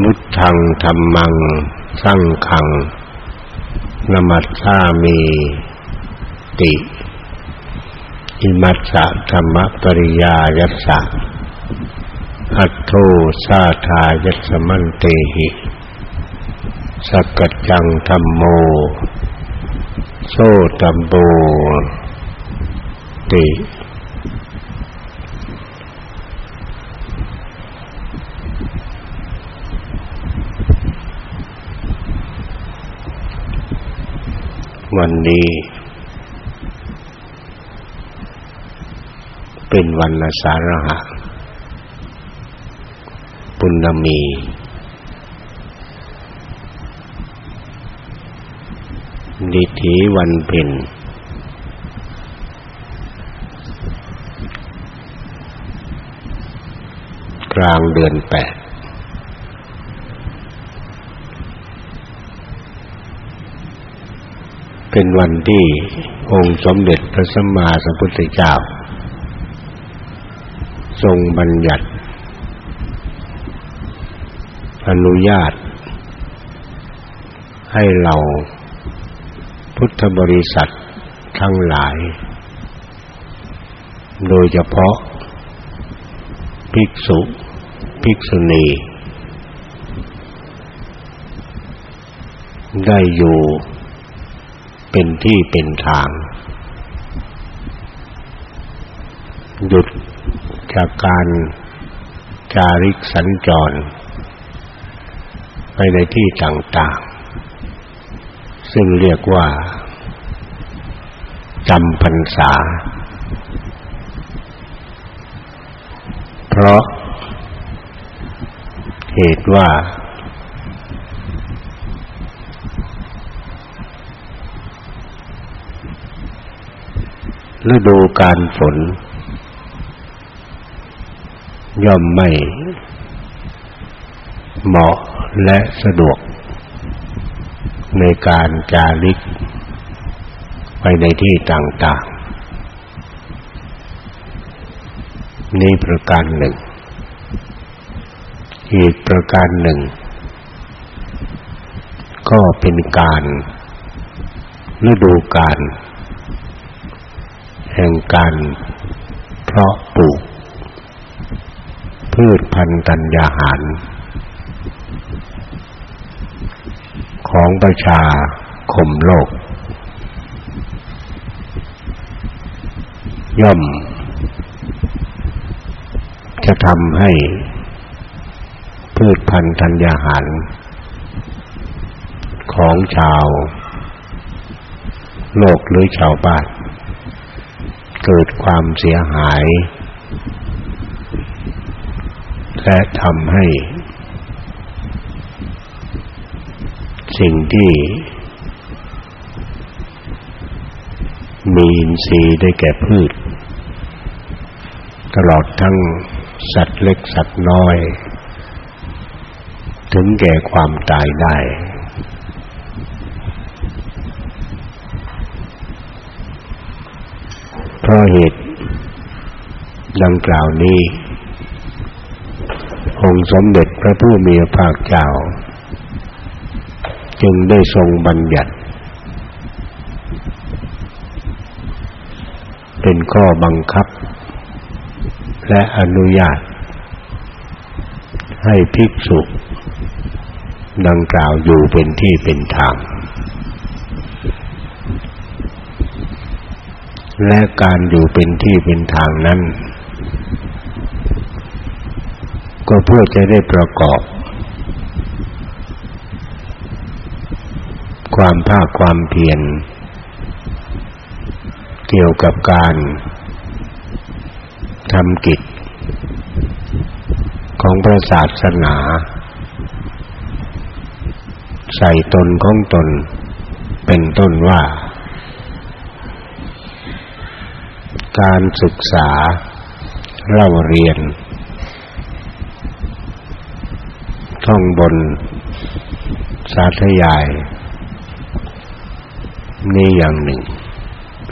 มุตทังธรรมัง สังขังนมัสสามีติ อิมัสสะธรรมปริยายัสสะอัตโทสาทายัสมันเตหิสกัจจังธรรมโม โซตัมโบติ วันนี้ เป็นวันอาสาฬหะปุณมี ดิถีวันเพ็ญกลางเดือนแปด เป็นวันที่องค์สมเด็จพระสัมมาสัมพุทธเจ้า ทรงบัญญัติ อนุญาต ให้เราพุทธบริษัททั้งหลาย โดยเฉพาะ ภิกษุ ภิกษุณี ได้อยู่ เป็นที่เป็นทาง หยุดจากการจาริกสัญจร ไปในที่ต่างๆ ซึ่งเรียกว่าจำพรรษา เพราะเหตุว่า ฤดูการฝน ย่อมไม่เหมาะและสะดวก ในการจาริก ไปในที่ต่างๆ นี่ประการหนึ่ง อีกประการหนึ่ง ก็เป็นการฤดูการ แห่งการเพาะปลูก พืชพันธุ์ธัญญาหาร ของประชาคมโลก ย่อม จะทำให้พืชพันธุ์ธัญญาหาร ของชาว โลกหรือชาวบ้าน เกิดความเสียหาย และทำให้ สิ่งที่ มีอินทรีย์ได้แก่พืช ตลอดทั้งสัตว์เล็กสัตว์น้อย ถึงแก่ความตายได้เพราะเหตุ ดังกล่าวนี้ องค์สมเด็จพระผู้มีพระภาคเจ้า จึงได้ทรงบัญญัติ เป็นข้อบังคับ และอนุญาต ให้ภิกษุดังกล่าวอยู่เป็นที่เป็นทาง และการอยู่เป็นที่เป็นทางนั้น ก็เพื่อจะได้ประกอบ ความภาคความเพียรเกี่ยวกับการทำกิจ ของพระศาสนา ใส่ตนของตนเป็นต้นว่า การศึกษาเล่าเรียน ท่องบน สาธยาย นี่อย่างหนึ่ง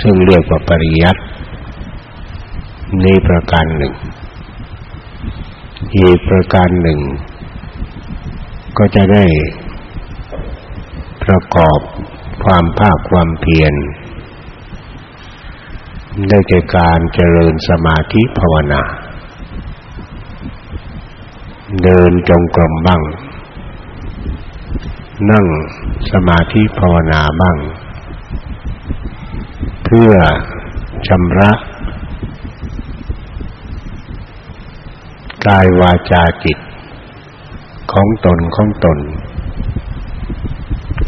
ซึ่งเรียกว่าปริยัตินี่ประการหนึ่ง อีกประการหนึ่ง ก็จะได้ประกอบความภาคความเพียร ได้แก่การเจริญสมาธิภาวนา เดินจงกรมบ้าง นั่งสมาธิภาวนาบ้าง เพื่อชำระ กายวาจาจิต ของตนของตน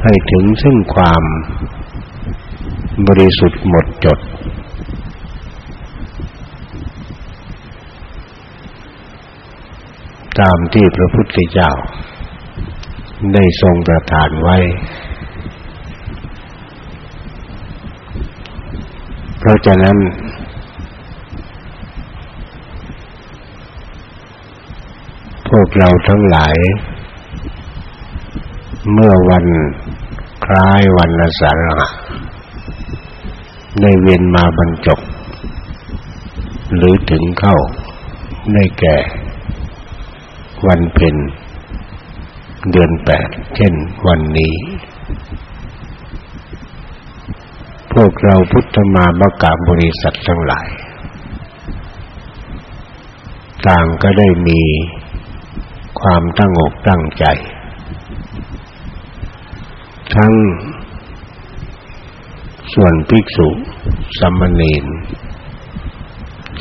ให้ถึงซึ่งความบริสุทธิ์หมดจด ตามที่พระพุทธเจ้า ได้ทรงประทานไว้ เพราะฉะนั้น พวกเราทั้งหลาย เมื่อวันคล้ายวันอาสาฬหะได้เวียนมาบรรจบหรือถึงเข้าได้แก่ วันเพ็ญเดือนแปดเช่นวันนี้ พวกเราพุทธมาบกาบริษัททั้งหลาย ต่างก็ได้มีความตั้งอกตั้งใจ ทั้งส่วนภิกษุสัมมณี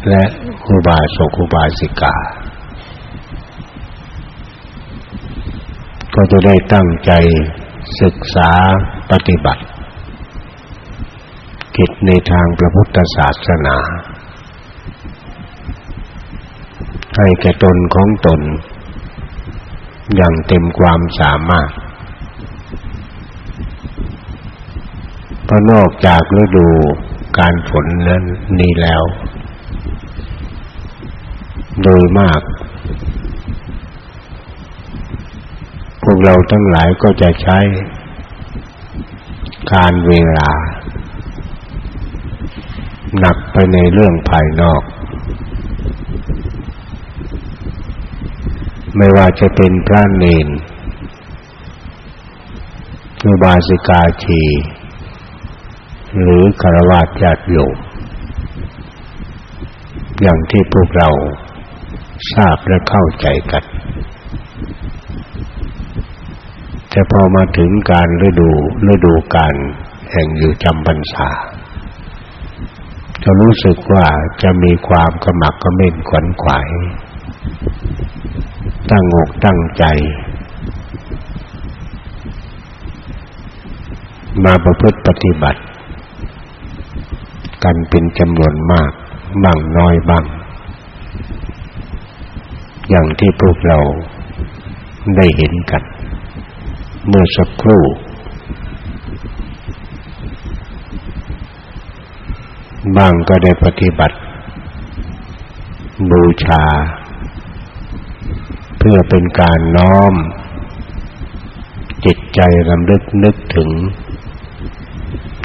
และครูบาสกุบาสิกา ก็จะได้ตั้งใจศึกษาปฏิบัติ กิจในทางพระพุทธศาสนา ให้แก่ตนของตน อย่างเต็มความสามารถเพราะนอกจากฤดูการฝนนั้นนี้แล้ว โดยมาก พวกเราทั้งหลายก็จะใช้การเวลา หนักไปในเรื่องภายนอก ไม่ว่าจะเป็นพระเนนอุบาสิกาชีหรือคารวะญาติโยมอย่างที่พวกเราทราบและเข้าใจกัน แต่พอมาถึงการฤดูฤดูการแห่งอยู่จำพรรษาจะรู้สึกว่าจะมีความกระหมักกระเม่นขวัญขวาย ตั้งอกตั้งใจ มาประพฤติปฏิบัติ กันเป็นจำนวนมากบ้างน้อยบ้าง อย่างที่พวกเราได้เห็นกัน เมื่อสักครู่บางก็ได้ปฏิบัติ บูชา เพื่อเป็นการน้อม จิตใจรำลึกนึกถึง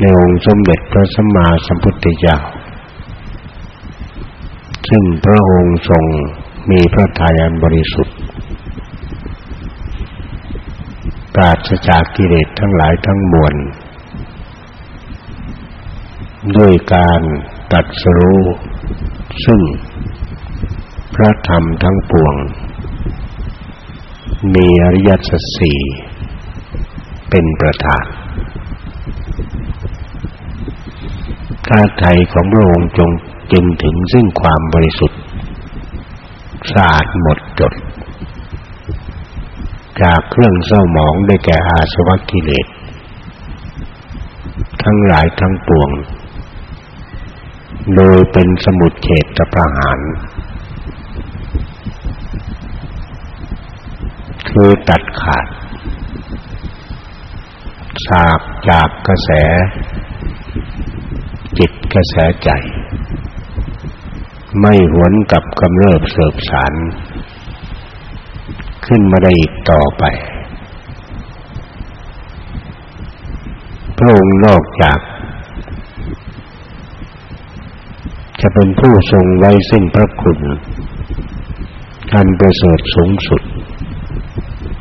ในองค์สมเด็จพระสัมมาสัมพุทธเจ้า ซึ่งพระองค์ทรงมีพระทัยอันบริสุทธิ์ ปราศจากกิเลสทั้งหลายทั้งมวลด้วยการตัดสรู้ซึ่งพระธรรมทั้งปวง มีอริยสัจสี่เป็นประธานข้าไทยของพระองค์จงจึงถึงซึ่งความบริสุทธิ์สะอาดหมดจด จากเครื่องเศร้าหมองได้แก่อาสวะกิเลส ทั้งหลายทั้งปวง โดยเป็นสมุดเฉตประหารคือตัดขาดสาบจากกระแส จิตกระแสใจ ไม่หวนกับกำเริบเสบสาร ขึ้นมาได้อีกต่อไป พระองค์นอกจาก จะเป็นผู้ทรงไว้ซึ่งพระคุณอันประเสริฐสูงสุด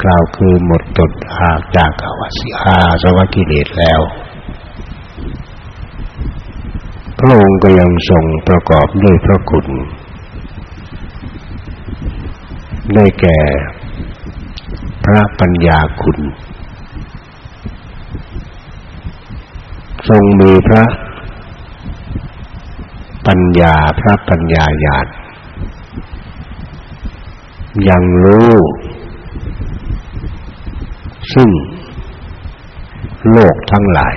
กล่าวคือหมดตดหากจากอวสิอาสวกิเลสแล้ว พระองค์ก็ยังทรงประกอบด้วยพระคุณ ได้แก่ พระปัญญาคุณ ทรงมีพระปัญญาพระปัญญาญาณยังรู้ ซึ่งโลกทั้งหลาย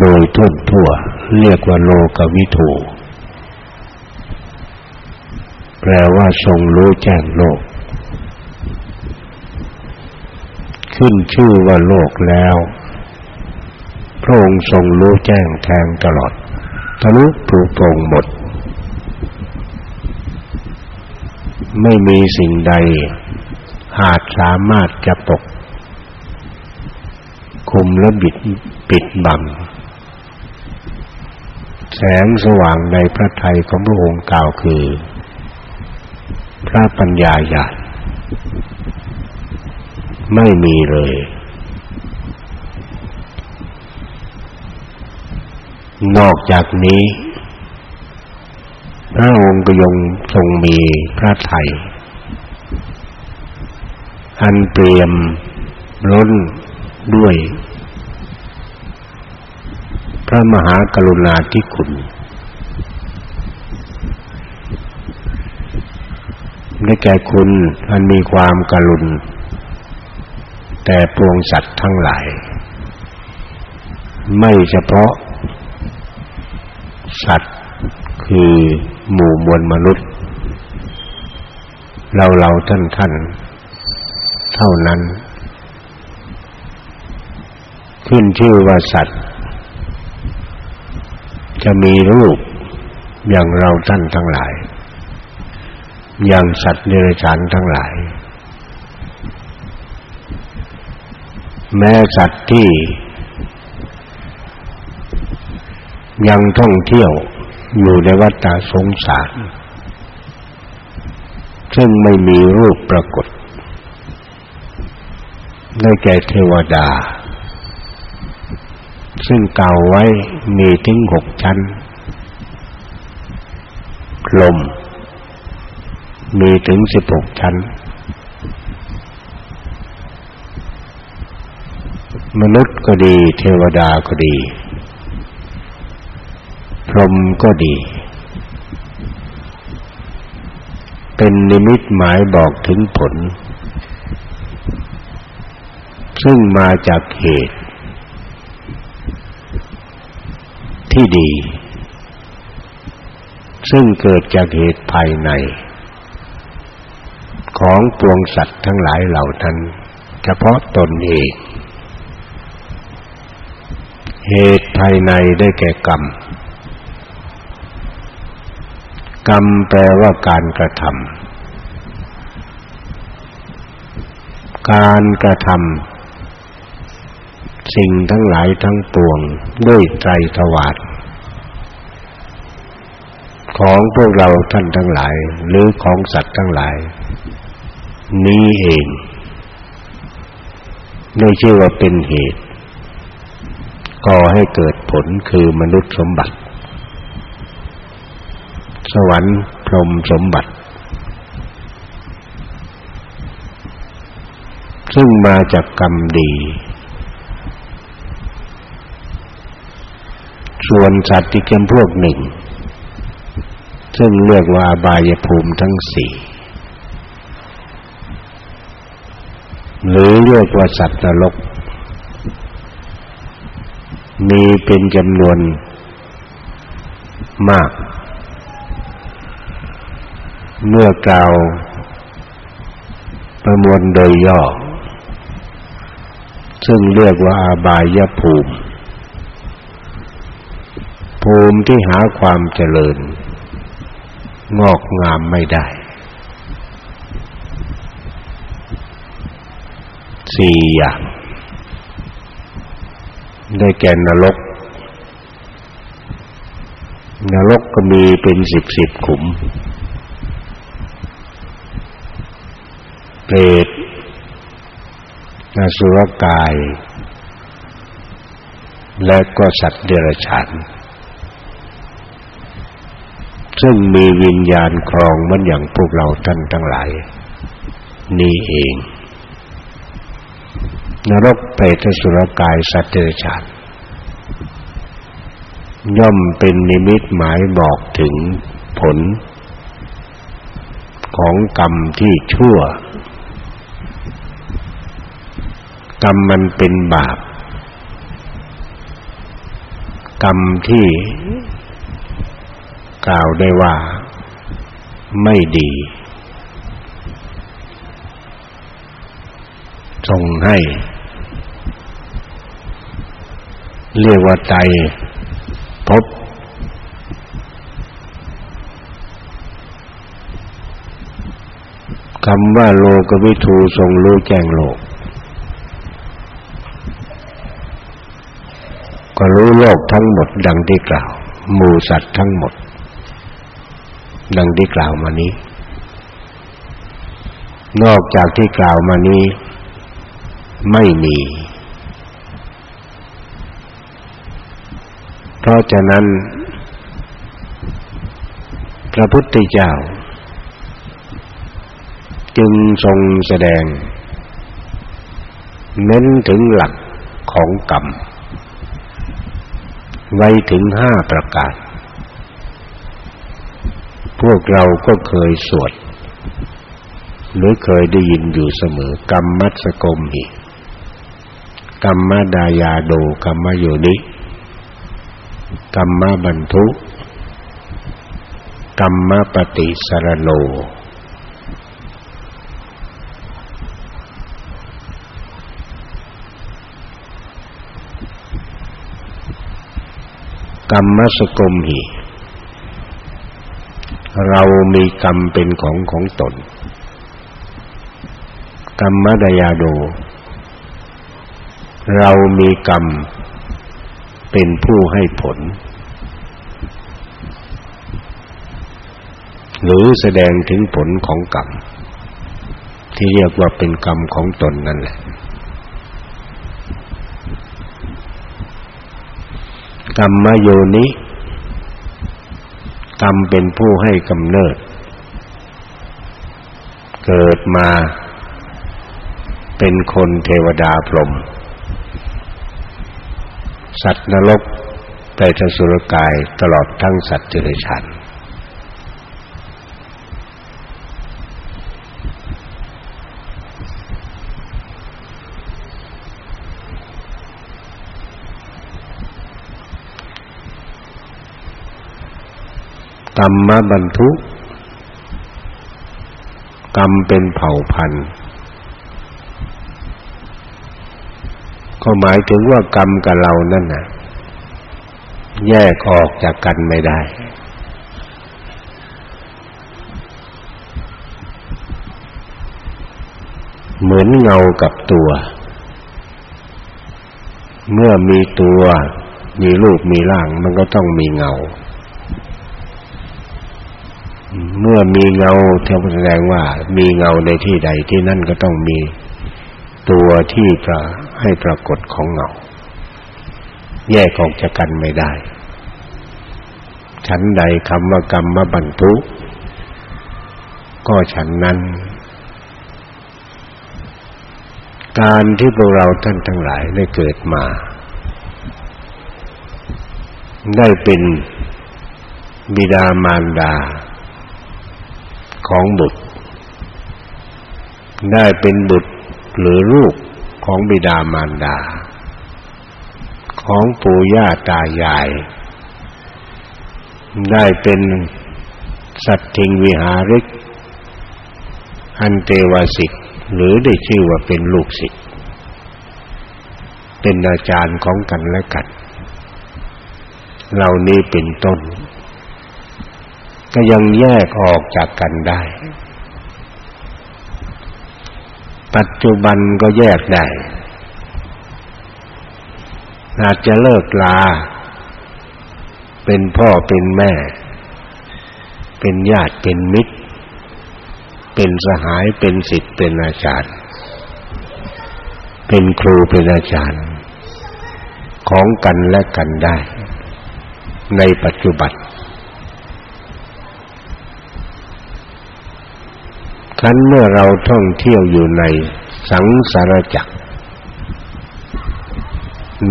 โดยทั่วทั่ว เรียกว่าโลกวิถูแปลว่าทรงรู้แจ้งโลก ขึ้นชื่อว่าโลกแล้ว พระองค์ทรงรู้แจ้งแทงตลอดทะลุปุโปร่งหมด ไม่มีสิ่งใด หาดสามารถจะปก คุมและบิดปิดบัง แสงสว่างในพระทัยของพระองค์กล่าวคือ พระปัญญาญาณ ไม่มีเลย นอกจากนี้ พระองค์ก็ยงทรงมีพระไทยอันเปรียมล้นด้วย พระมหากรุณาธิคุณ ได้แก่คุณอันมีความกรุณ แต่ปวงสัตว์ทั้งหลาย ไม่เฉพาะ สัตว์คือหมู่มวลมนุษย์ เราเราท่านท่านเท่านั้น ขึ้นชื่อว่าสัตว์ จะมีรูปอย่างเราท่านทั้งหลาย อย่างสัตว์เดรัจฉานทั้งหลาย แม้สัตว์ที่ ยังท่องเที่ยวอยู่ในวัฏสงสาร ซึ่งไม่มีรูปปรากฏ ได้แก่เทวดา ซึ่งกล่าวไว้มีถึงหกชั้น ลม มีถึงสิบหกชั้น มนุษย์ก็ดี เทวดาก็ดี พรหมก็ดี เป็นนิมิตหมายบอกถึงผล ซึ่งมาจากเหตุ ที่ดี ซึ่งเกิดจากเหตุภายใน ของปวงสัตว์ทั้งหลายเหล่านั้น เฉพาะตนเอง เหตุภายในได้แก่กรรม กรรมแปลว่าการกระทำการกระทำสิ่งทั้งหลายทั้งปวงด้วยใจถวาดของพวกเราท่านทั้งหลาย หรือของสัตว์ทั้งหลาย นี้เองได้ชื่อว่าเป็นเหตุ ก่อให้เกิดผลคือมนุษย์สมบัติ สวรรค์พรหมสมบัติ ซึ่งมาจากกรรมดี ส่วนสัตว์ที่เกมพวกหนึ่ง ซึ่งเรียกว่าบายภูมิทั้งสี่หรือเรียกว่าสัตว์นรก มีเป็นจำนวนมาก เมื่อกล่าวประมวลโดยย่อ ซึ่งเรียกว่าอาบายภูมิ ภูมิที่หาความเจริญ งอกงามไม่ได้ สี่อย่าง ได้แก่นรก นรกก็มีเป็นสิบสิบขุม เปรตนสุรกาย และก็สัตว์เดรัจฉานซึ่งมีวิญญาณครองมือนอย่างพวกเราท่านทั้งหลาย นี่เอง นรกเปรตสุรกายสัตว์เดรัจฉานย่อมเป็นนิมิตหมายบอกถึงผล ของกรรมที่ชั่ว กรรมมันเป็นบาป กรรมที่กล่าวได้ว่าไม่ดี ส่งให้ เรียกว่าใจพบคำว่าโลกวิทูทรงรู้แจ้งโลก ก็รู้โลกทั้งหมด ดังที่กล่าว หมู่สัตว์ทั้งหมด ดังที่กล่าวมานี้ นอกจากที่กล่าวมานี้ ไม่มี เพราะฉะนั้น พระพุทธเจ้า จึงทรงแสดง เน้นถึงหลักของกรรม ไว้ถึงห้าประการ พวกเราก็เคยสวด หรือเคยได้ยินอยู่เสมอกรรมมัสกมหิกรรมดายาโดกรรมโยนิ กรรมบรรทุกรรมปฏิสรโน กรรมสกมหิ เรามีกรรมเป็นของของตน กรรมดยาโด เรามีกรรมเเป็นผู้ให้ผล หรือแสดงถึงผลของกรรม ที่เรียกว่าเป็นกรรมของตนนั่นแหละ กรรมโยนิกรรมเป็นผู้ให้กำเนิด เกิดมาเป็นคนเทวดาพรหม สัตว์นรกไตรสุรกายตลอดทั้งสัตว์เดรัจฉานกรรมบรรทุกรรมเป็นเผ่าพันธุ์ ก็หมายถึงว่ากรรมกับเรานั่นน่ะ แยกออกจากกันไม่ได้ เหมือนเงากับตัว เมื่อมีตัวมีรูปมีร่างมันก็ต้องมีเงา เมื่อมีเงาเท่าแสดงว่า มีเงาในที่ใดที่นั่นก็ต้องมี ตัวที่จะให้ปรากฏของเงาแยกออกจากกันไม่ได้ฉันใดคำว่ากรรมบรรทุก็ฉันนั้น การที่พวกเราท่านทั้งหลายได้เกิดมา ได้เป็นบิดามารดาของบุตร ได้เป็นบุตร หรือลูกของบิดามารดา ของปู่ย่าตายาย ได้เป็นสัตทิงวิหาริก อันเตวสิกหรือได้ชื่อว่าเป็นลูกศิษย์เป็นอาจารย์ของกันและกันเหล่านี้เป็นต้น ก็ยังแยกออกจากกันได้ ปัจจุบันก็แยกได้ อาจจะเลิกลา เป็นพ่อเป็นแม่ เป็นญาติเป็นมิตร เป็นสหายเป็นศิษย์เป็นอาจารย์ เป็นครูเป็นอาจารย์ ของกันและกันได้ ในปัจจุบัน คันเมื่อเราท่องเที่ยวอยู่ในสังสารจักร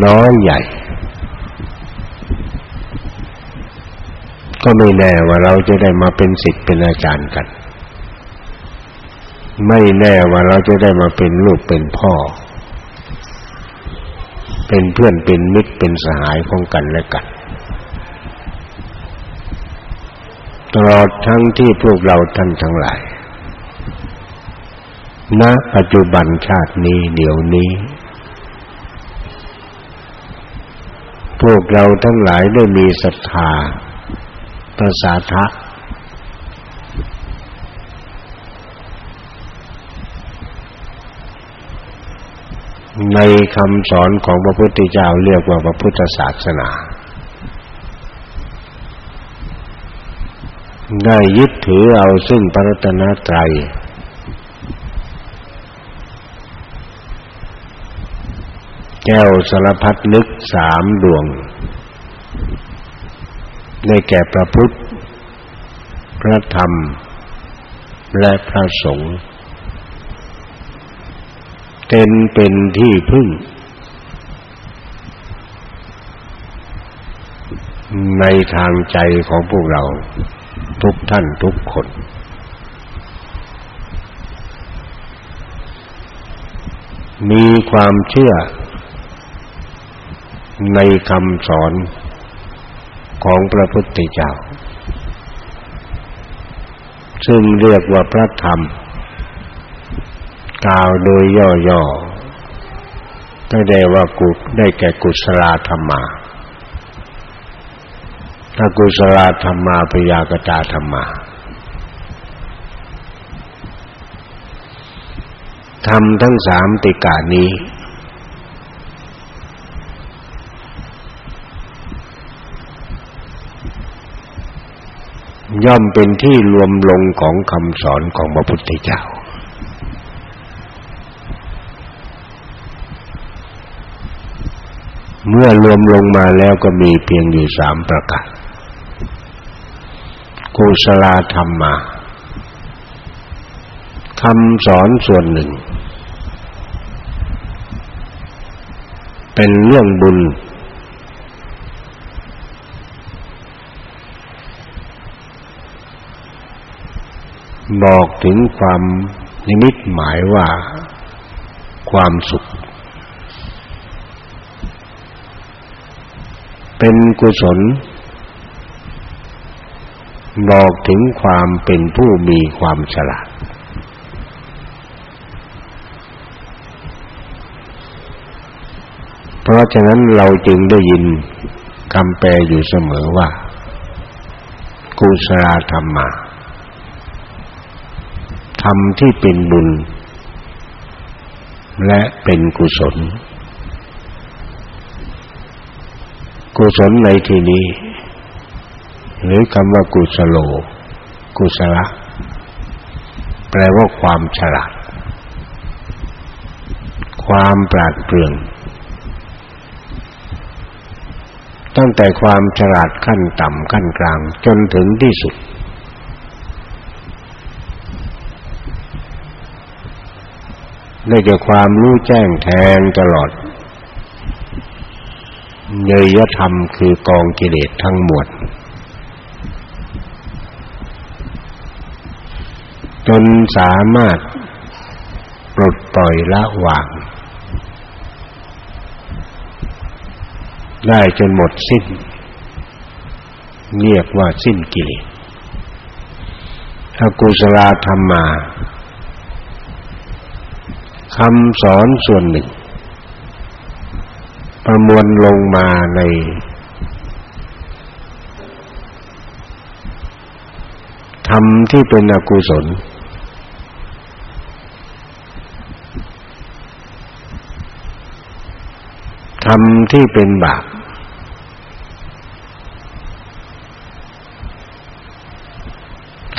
น้อยใหญ่ ก็ไม่แน่ว่าเราจะได้มาเป็นศิษย์เป็นอาจารย์กัน ไม่แน่ว่าเราจะได้มาเป็นลูกเป็นพ่อ เป็นเพื่อนเป็นมิตรเป็นสหายของกันและกันตลอดทั้งที่พวกเราท่านทั้งหลาย ณปัจจุบันชาตินี้เดี๋ยวนี้ พวกเราทั้งหลายได้มีศรัทธาประสาทะในคำสอนของพระพุทธเจ้าเรียกว่าพระพุทธศาสนา ได้ยึดถือเอาซึ่งปรัตนตรัย แก้วสารพัดนึกสามดวง ได้แก่พระพุทธ พระธรรม และพระสงฆ์เป็นเป็นที่พึ่ง ในทางใจของพวกเรา ทุกท่านทุกคนมีความเชื่อ ในคำสอนของพระพุทธเจ้า ซึ่งเรียกว่าพระธรรม กล่าวโดยย่อๆก็ได้ว่ากุได้แก่กุศลธรรมาถ้ากุศลธรรมาพยากตาธรรมาทำทั้งสามติกานี้ ย่อมเป็นที่รวมลงของคำสอนของพระพุทธเจ้า เมื่อรวมลงมาแล้วก็มีเพียงอยู่สามประการกุศลธรรมาคำสอนส่วนหนึ่ง เป็นเรื่องบุญ บอกถึงความนิมิตหมายว่าความสุข เป็นกุศล บอกถึงความเป็นผู้มีความฉลาด เพราะฉะนั้นเราจึงได้ยินคำแปลอยู่เสมอว่า กุศลธรรมา ธรรมที่เป็นบุญ และเป็นกุศล กุศลในที่นี้ หรือคำว่ากุศโล กุศละ แปลว่าความฉลาด ความปราดเปรื่อง ตั้งแต่ความฉลาดขั้นต่ำขั้นกลางจนถึงที่สุด ได้จากความรู้แจ้งแทงตลอดเนยธรรมคือกองกิเลสทั้งหมด จนสามารถปลดปล่อยละวาง ได้จนหมดสิ้น เรียกว่าสิ้นกิเลสอกุศลธรรมา คำสอนส่วนหนึ่ง ประมวลลงมาใน ธรรมที่เป็นอกุศล ธรรมที่เป็นบาป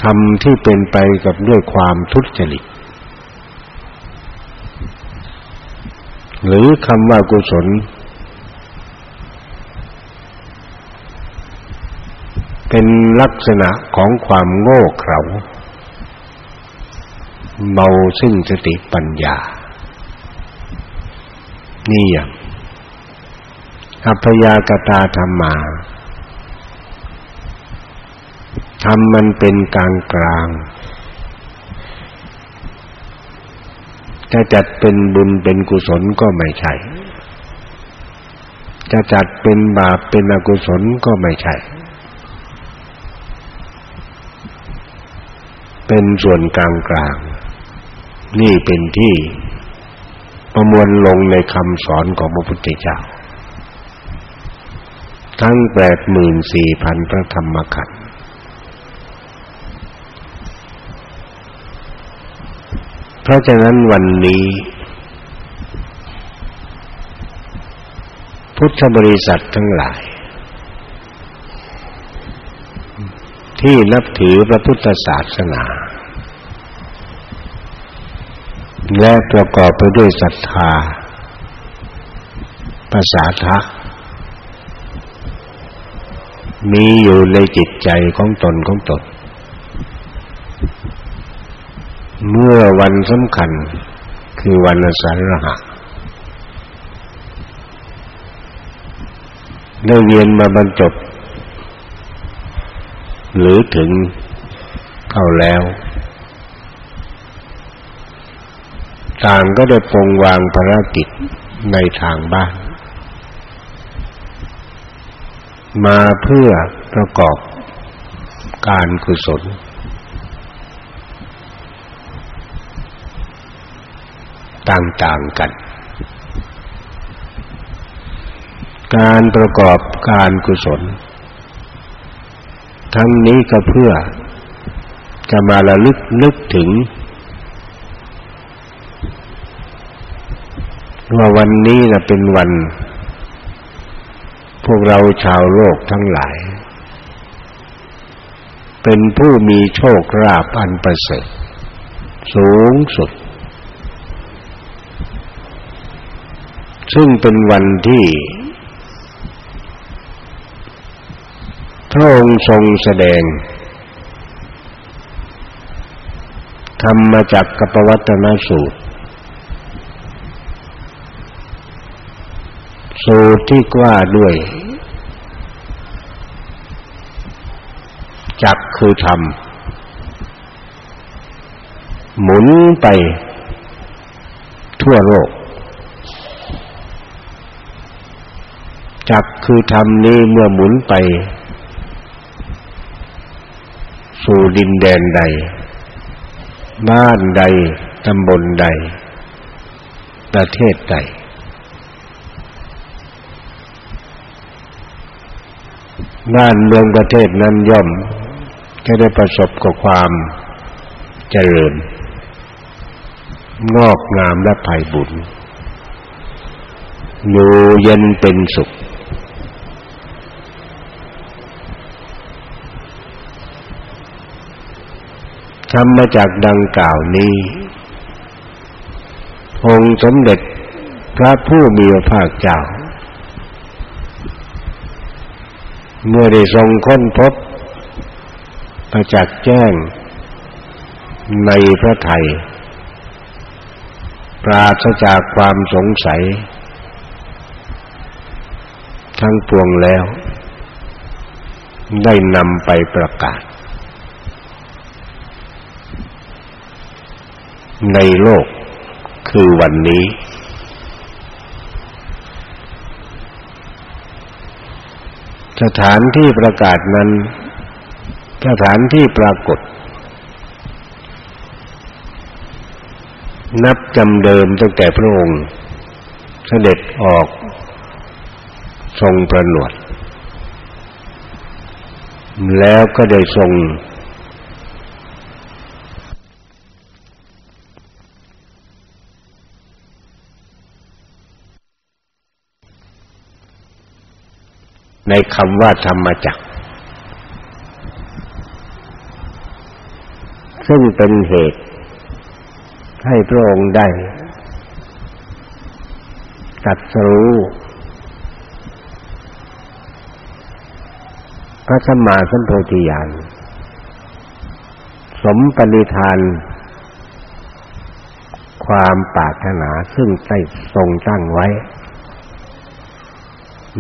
ธรรมที่เป็นไปกับด้วยความทุจริต หรือคำว่ากุศล เป็นลักษณะของความโง่เขลาเมาซึ่งสติปัญญา นี่อย่างอัพยากตาธรรมาทำมันเป็นกลางกลาง จะจัดเป็นบุญเป็นกุศลก็ไม่ใช่ จะจัดเป็นบาปเป็นอกุศลก็ไม่ใช่ เป็นส่วนกลางกลางนี่เป็นที่ประมวลลงในคำสอนของพระพุทธเจ้า ทั้งแปดหมื่นสี่พันพระธรรมขันธ์ เพราะฉะนั้นวันนี้ พุทธบริษัททั้งหลาย ที่นับถือพระพุทธศาสนา และประกอบไปด้วยศรัทธาภาษาทะมีอยู่ในจิตใจของตนของตน เมื่อวันสำคัญคือวันอสารหะได้เรียนมาบรรจบ หรือถึงเข้าแล้ว ต่างก็ได้ปรงวางภารกิจในทางบ้าน มาเพื่อประกอบการกุศล ต่างๆกัน การประกอบการกุศล ทั้งนี้ก็เพื่อจะมาระลึกนึกถึง ว่าวันนี้นะเป็นวัน พวกเราชาวโลกทั้งหลาย เป็นผู้มีโชคราภอันประเสริฐสูงสุด ซึ่งเป็นวันที่พระองค์ทรงแสดง ธรรมจักกัปวัตนสูตร สูตรที่กว่าด้วย จักคือธรรม หมุนไปทั่วโลก จักคือธรรมนี้เมื่อหมุนไป สู่ดินแดนใด บ้านใด ตำบลใด ประเทศใด บ้านเมืองประเทศนั้นย่อมจะได้ประสบกับความเจริญ งอกงามและไพ่บุญอยู่เย็นเป็นสุข ทำมาจากดังกล่าวนี้ องค์สมเด็จพระผู้มีพระภาคเจ้า เมื่อได้ทรงค้นพบประจักษ์แจ้งในพระไทย ปราศจากความสงสัย ทั้งปวงแล้ว ได้นำไปประกาศ ในโลกคือวันนี้ สถานที่ประกาศนั้น สถานที่ปรากฏ นับจำเดิมตั้งแต่พระองค์ เสด็จออกทรงประหนวด แล้วก็ได้ทรง ในคำว่าธรรมจักซึ่งเป็นเหตุ ให้พระองค์ได้ตัดสู้พระสัมมาสัมโพธิญาณสมปณิธาน ความปรารถนาซึ่งได้ทรงตั้งไว้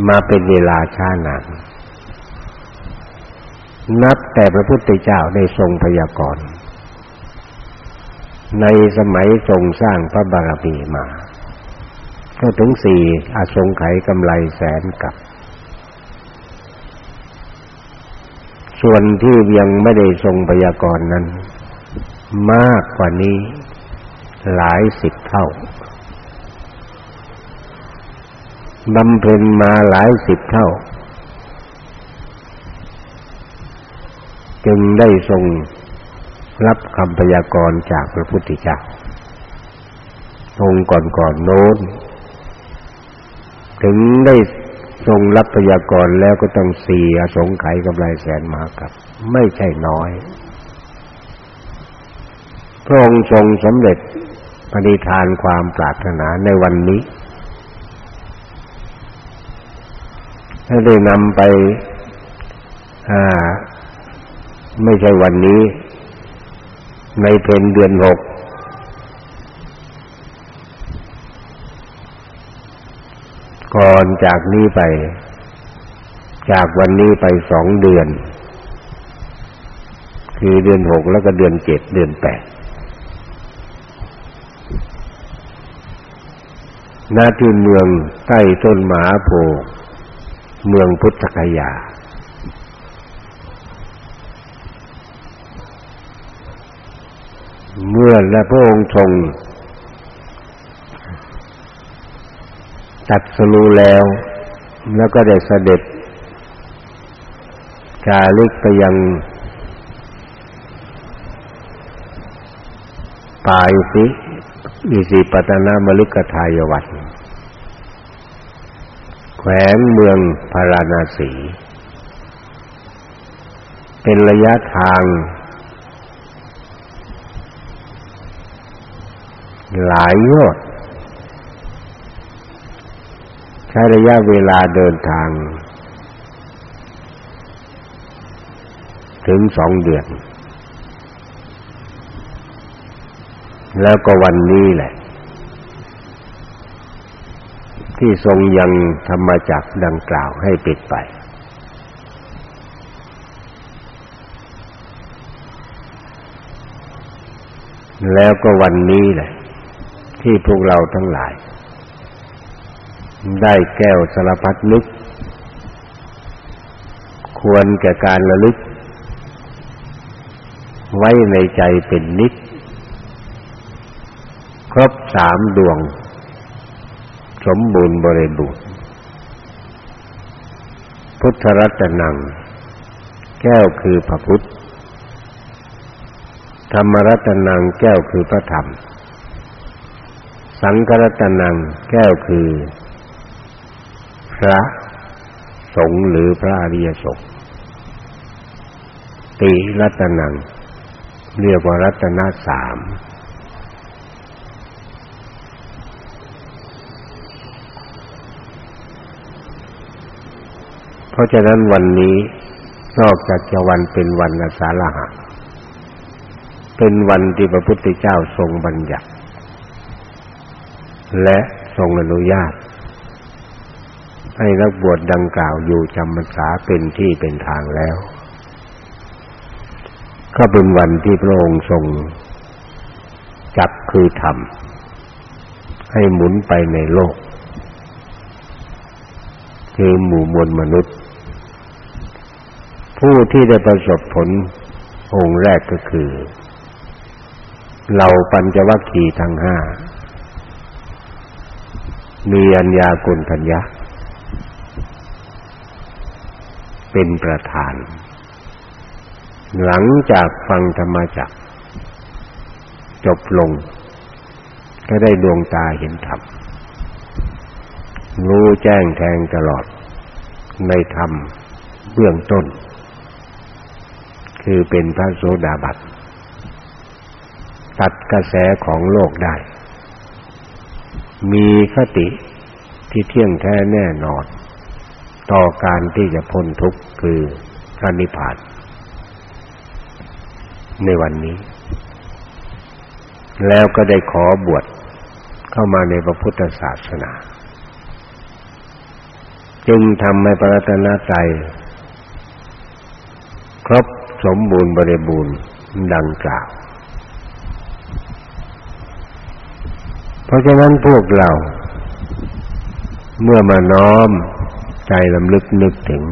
มาเป็นเวลาช้านาน นับแต่พระพุทธเจ้าได้ทรงพยากรณ์ในสมัยทรงสร้างพระบารมีมาก็ถึงสี่อาสงไขยกำไรแสนกับ ส่วนที่ยังไม่ได้ทรงพยากรณ์นั้น มากกว่านี้หลายสิบเท่า บำเพ็ญมาหลายสิบเท่า จึงได้ทรงรับคำพยากรณ์จากพระพุทธเจ้าองค์ก่อนๆโน้น ถึงได้ทรงรับพยากรณ์แล้วก็ต้องเสียสงไขยกับไรแสนมากับ ไม่ใช่น้อยพระองค์ทรงสำเร็จปณิธานความปรารถนาในวันนี้ ถ้าได้นำไปอ่าไม่ใช่วันนี้ ในเพนเดือนหกก่อนจากนี้ไป จากวันนี้ไปสองเดือน คือเดือนหกแล้วก็เดือนเจ็ดเดือนแปดนาที่เมืองใต้ต้นหมาโพ เมืองพุทธคยา เมื่อและพระองค์ทรงตัดสรู้แล้ว แล้วก็ได้เสด็จจาริกไปยังปายสิอิสิปตนามลิกทายวัต แขวงเมืองพาราณสี เป็นระยะทางหลายยอดใช้ระยะเวลาเดินทาง ถึงสองเดือน แล้วก็วันนี้แหละ ที่ทรงยังธรรมจักดังกล่าวให้ปิดไป แล้วก็วันนี้แหละ ที่พวกเราทั้งหลาย ได้แก้วสารพัดนึก ควรแก่การระลึก ไว้ในใจเป็นนิด ครบสามดวง สมบูรณ์บริบูรณ์ พุทธรัตนัง แก้วคือพระพุทธ ธรรมรัตนังแก้วคือพระธรรม สังกรตนังแก้วคือ พระสงฆ์หรือพระอริยสงฆ์ติรัตนัง เรียกว่ารัตนาสาม เพราะฉะนั้นวันนี้นอกจากจะวันเป็นวันอาสาฬหะเป็นวันที่พระพุทธเจ้าทรงบัญญัติ และทรงอนุญาต ให้นักบวชดังกล่าวอยู่จำพรรษาเป็นที่เป็นทางแล้ว ก็เป็นวันที่พระองค์ทรงจับคือธรรม ให้หมุนไปในโลก คือหมู่มวลมนุษย์ ผู้ที่ได้ประสบผลองค์แรกก็คือเราปัญจวัคคีย์ทั้งห้ามีอัญญากุลทัญญาเป็นประธาน หลังจากฟังธรรมจักจบลง ก็ได้ดวงตาเห็นธรรมรู้แจ้งแทงตลอดในธรรมเบื้องต้น คือเป็นพระโสดาบันตัดกระแสของโลกได้ มีคติที่เที่ยงแท้แน่นอน ต่อการที่จะพ้นทุกข์คือพระนิพพาน ในวันนี้ แล้วก็ได้ขอบวชเข้ามาในพระพุทธศาสนา จึงทำให้พระรัตนตรัยครบ สมบูรณ์บริบูรณ์ดังกล่าว เพราะฉะนั้นพวกเรา เมื่อมาน้อมใจลำลึกนึกถึง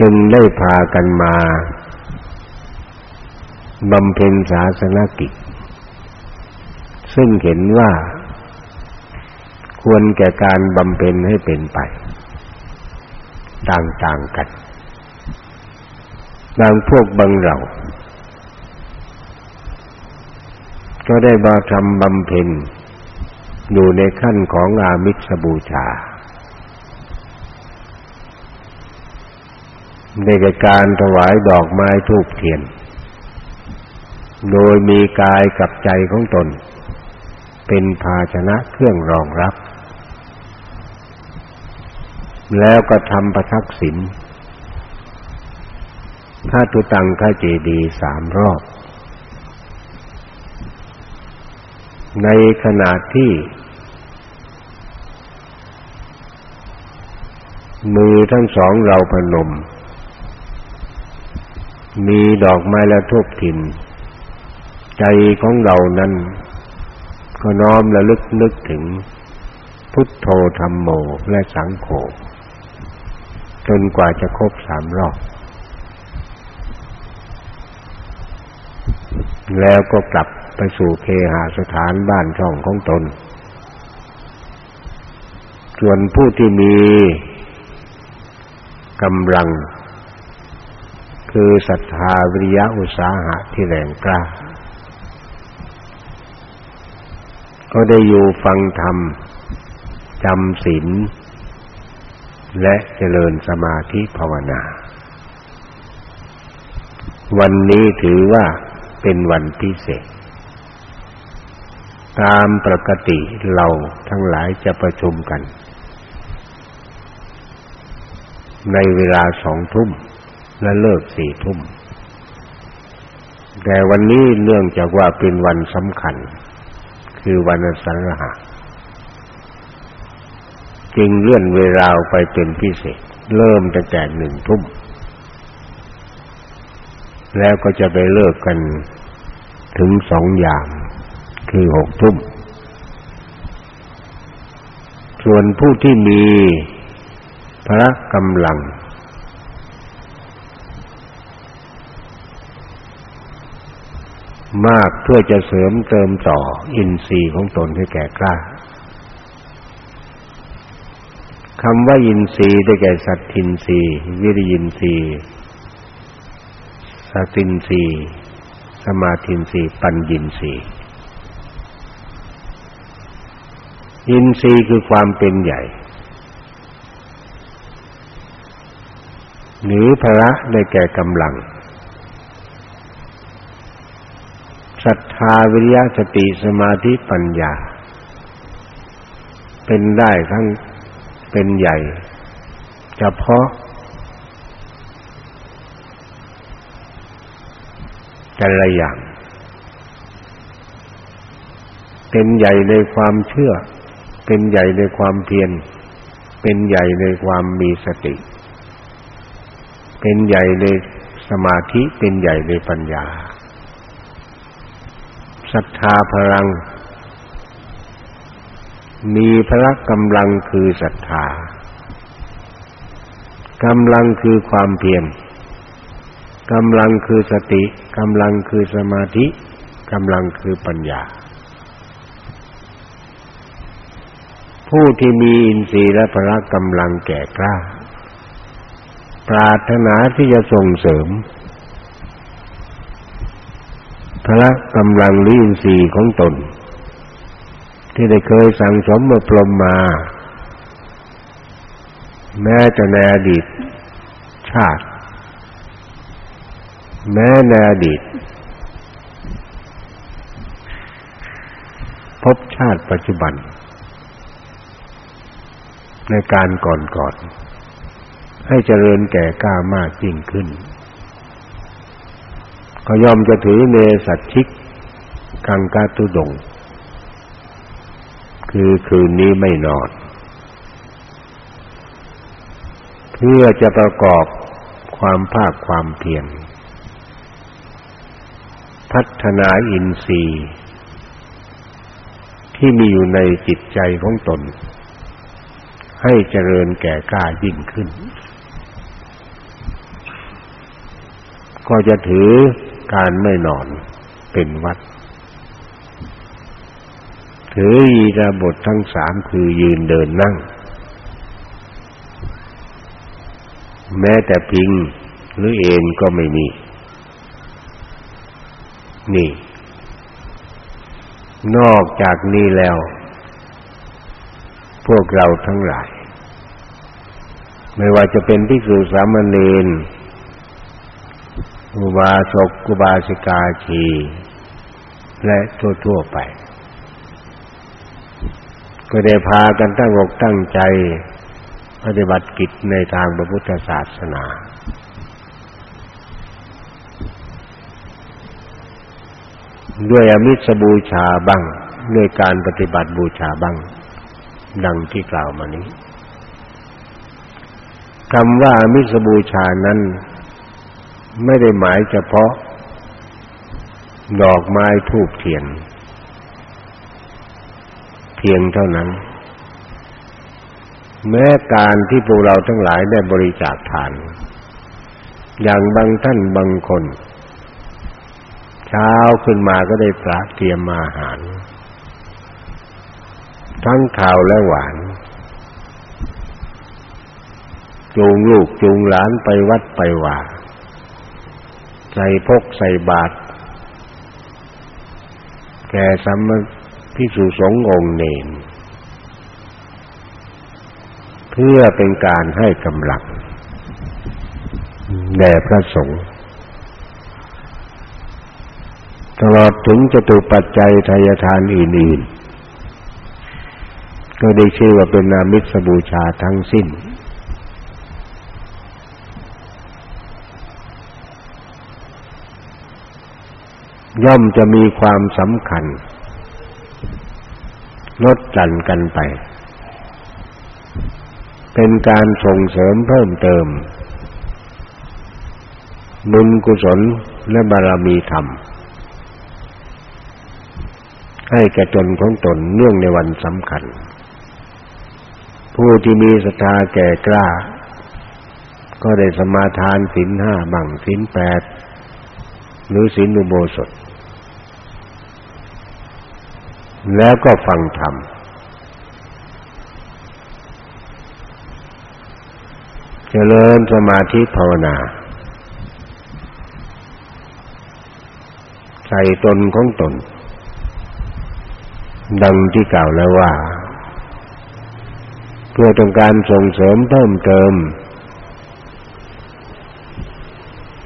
จึงได้พากันมาบำเพ็ญศาสนกิจ ซึ่งเห็นว่า ควรแก่การบำเพ็ญให้เป็นไป ต่างๆกัน บางพวกบางเราก็ได้บาทำบำเพ็ญอยู่ในขั้นของอามิสบูชา ในการถวายดอกไม้ทูกเทียน โดยมีกายกับใจของตน เป็นภาชนะเครื่องรองรับ แล้วก็ทำประทักษิณ ถ้าตุตังค่าเจดีสามรอบ ในขณะที่ มือทั้งสองเราพนม มีดอกไม้และทูบทินใจของเรานั้น ก็น้อมระลึกนึกถึง พุทโธธรรมโมและสังโฆจนกว่าจะครบสามรอบ แล้วก็กลับไปสู่เคหสถานบ้านช่องของตน ส่วนผู้ที่มีกำลัง คือศรัทธาวิริยะอุตสาหะที่แรงกล้า ก็ได้อยู่ฟังธรรมจำศีลและเจริญสมาธิภาวนา วันนี้ถือว่า เป็นวันพิเศษ ตามปกติเราทั้งหลายจะประชุมกัน ในเวลาสองทุ่มและเลิกสี่ทุ่ม แต่วันนี้เนื่องจากว่าเป็นวันสำคัญ คือวันสังหะจึงเลื่อนเวลาไปเป็นพิเศษ เริ่มตั้งแต่หนึ่งทุ่ม แล้วก็จะไปเลิกกัน ถึงสองยาม คือหกทุ่ม ส่วนผู้ที่มีพระกำลัง มากเพื่อจะเสริมเติมต่ออินทรีย์ของตนให้แก่กล้าคำว่าอินทรีย์ได้แก่สัตทินทรีย์วิริยินทรีย์สตินทรีย์ สมาธินทรีปัญญินทรีย์อินทรีย์คือความเป็นใหญ่ หรือพระได้แก่กำลังศรัทธาวิริยะสติสมาธิปัญญา เป็นได้ทั้งเป็นใหญ่ เฉพาะ แต่ละอย่าง เป็นใหญ่ในความเชื่อ เป็นใหญ่ในความเพียรเป็นใหญ่ในความมีสติ เป็นใหญ่ในสมาธิเป็นใหญ่ในปัญญาศรัทธาพลัง มีพละกำลังคือศรัทธากำลังคือความเพียร กำลังคือสติกำลังคือสมาธิกำลังคือปัญญา ผู้ที่มีอินทรีย์และพละกำลังแก่กล้า ปรารถนาที่จะส่งเสริมพละกำลังลิ้นสีของตน ที่ได้เคยสั่งสมมาปลมมา แม้จะในอดีตชาติ แม้ในอดีตพบชาติปัจจุบัน ในการก่อนๆให้เจริญแก่กล้ามากยิ่งขึ้น ก็ย่อมจะถือเนสัตชิก กังกาตุดง คือคืนนี้ไม่นอน เพื่อจะประกอบความภาคความเพียร พัฒนาอินทรีย์ ที่มีอยู่ในจิตใจของตน ให้เจริญแก่กล้ายิ่งขึ้น ก็จะถือการไม่นอนเป็นวัด ถืออีราบททั้งสามคือยืนเดินนั่ง แม้แต่พิงหรือเอนก็ไม่มี นี่ นอกจากนี้แล้ว พวกเราทั้งหลาย ไม่ว่าจะเป็นภิกษุสามเณรอุบาสกอุบาสิกาชี และทั่วๆไป ก็ได้พากันตั้งอกตั้งใจ ปฏิบัติกิจในทางพระพุทธศาสนา ด้วยอมิสบูชาบ้างด้วยการปฏิบัติบูชาบ้าง ดังที่กล่าวมานี้คำว่าอมิสบูชานั้น ไม่ได้หมายเฉพาะ ดอกไม้ทูบเทียน เพียงเท่านั้น แม้การที่พวกเราทั้งหลายได้บริจาคทาน อย่างบางท่านบางคน ช้าขึ้นมาก็ได้พระเตรียมมาอาหาร ทั้งข่าวและหวานจูงลูกจูงหลานไปวัดไปว่าใส่พกใส่บาตรแก่สัมมพิสุสงองค์เนนเพื่อเป็นการให้กำลังแด่พระสงฆ์ ตลอดถึงจตุปัจจัยทายทานอื่นๆ ก็ได้ชื่อว่าเป็นนามิสบูชาทั้งสิ้น ย่อมจะมีความสำคัญ ลดจันกันไป เป็นการส่งเสริมเพิ่มเติมบุญกุศลและบารมีธรรม ให้แก่ตนของตนเนื่องในวันสำคัญ ผู้ที่มีศรัทธาแก่กล้า ก็ได้สมาทานศีลห้าบังศีลแปดหรือศีลอุโบสถ แล้วก็ฟังธรรมเจริญสมาธิภาวนาใส่ตนของตน ดังที่กล่าวแล้วว่า เพื่อต้องการส่งเสริมเพิ่มเติม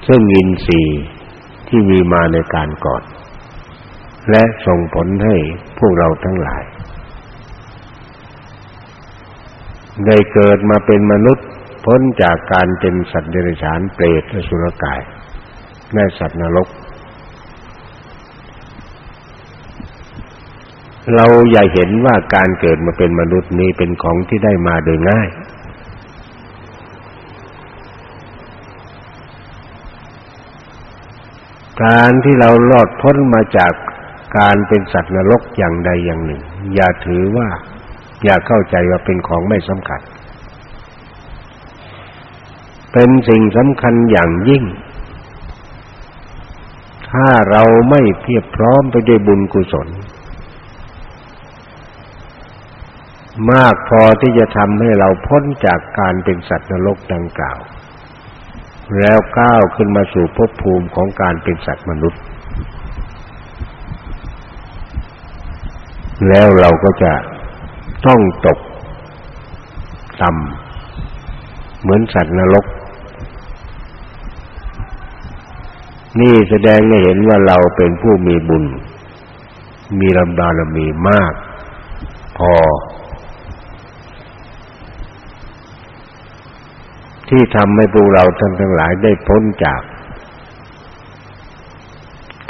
ซึ่งอินทรีย์ที่มีมาในการก่อนและส่งผลให้พวกเราทั้งหลาย ได้เกิดมาเป็นมนุษย์พ้นจากการเป็นสัตว์เดรัจฉานเปรตและสุรกาย และสัตว์นรก เราอย่าเห็นว่าการเกิดมาเป็นมนุษย์นี้เป็นของที่ได้มาโดยง่าย การที่เราลอดพ้นมาจากการเป็นสัตว์นรกอย่างใดอย่างหนึ่ง อย่าถือว่า อย่าเข้าใจว่าเป็นของไม่สำคัญ เป็นสิ่งสำคัญอย่างยิ่ง ถ้าเราไม่เพียบพร้อมไปด้วยบุญกุศล มากพอที่จะทำให้เราพ้นจากการเป็นสัตว์นรกดังกล่าว แล้วก้าวขึ้นมาสู่ภพภูมิของการเป็นสัตว์มนุษย์ แล้วเราก็จะต้องตกต่ำเหมือนสัตว์นรก นี่แสดงให้เห็นว่าเราเป็นผู้มีบุญ มีลำบารมีมาก พอ ที่ทำให้พวกเราท่านทั้งหลายได้พ้นจาก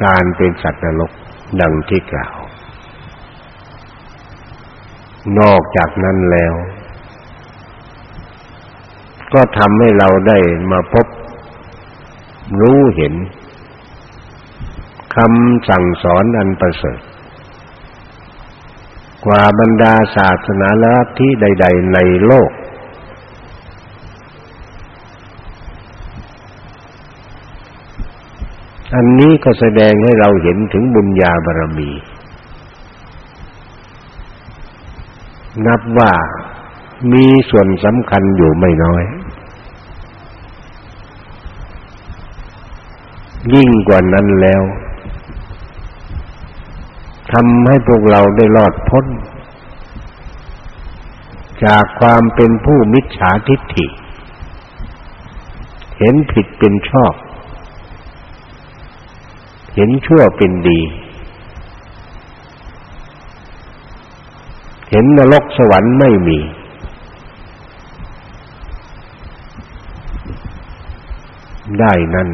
การเป็นสัตว์นรกดังที่กล่าว นอกจากนั้นแล้ว ก็ทำให้เราได้มาพบ รู้เห็นคำสั่งสอนอันประเสริฐกว่าบรรดาศาสนาลัทธิใด ๆ ในโลก อันนี้ก็แสดงให้เราเห็นถึงบุญญาบารมี นับว่ามีส่วนสำคัญอยู่ไม่น้อย ยิ่งกว่านั้นแล้วทำให้พวกเราได้รอดพ้น จากความเป็นผู้มิจฉาทิฏฐิ เห็นผิดเป็นชอบ เห็นชั่วเป็นดี เห็นนรกสวรรค์ไม่มี ได้นั่น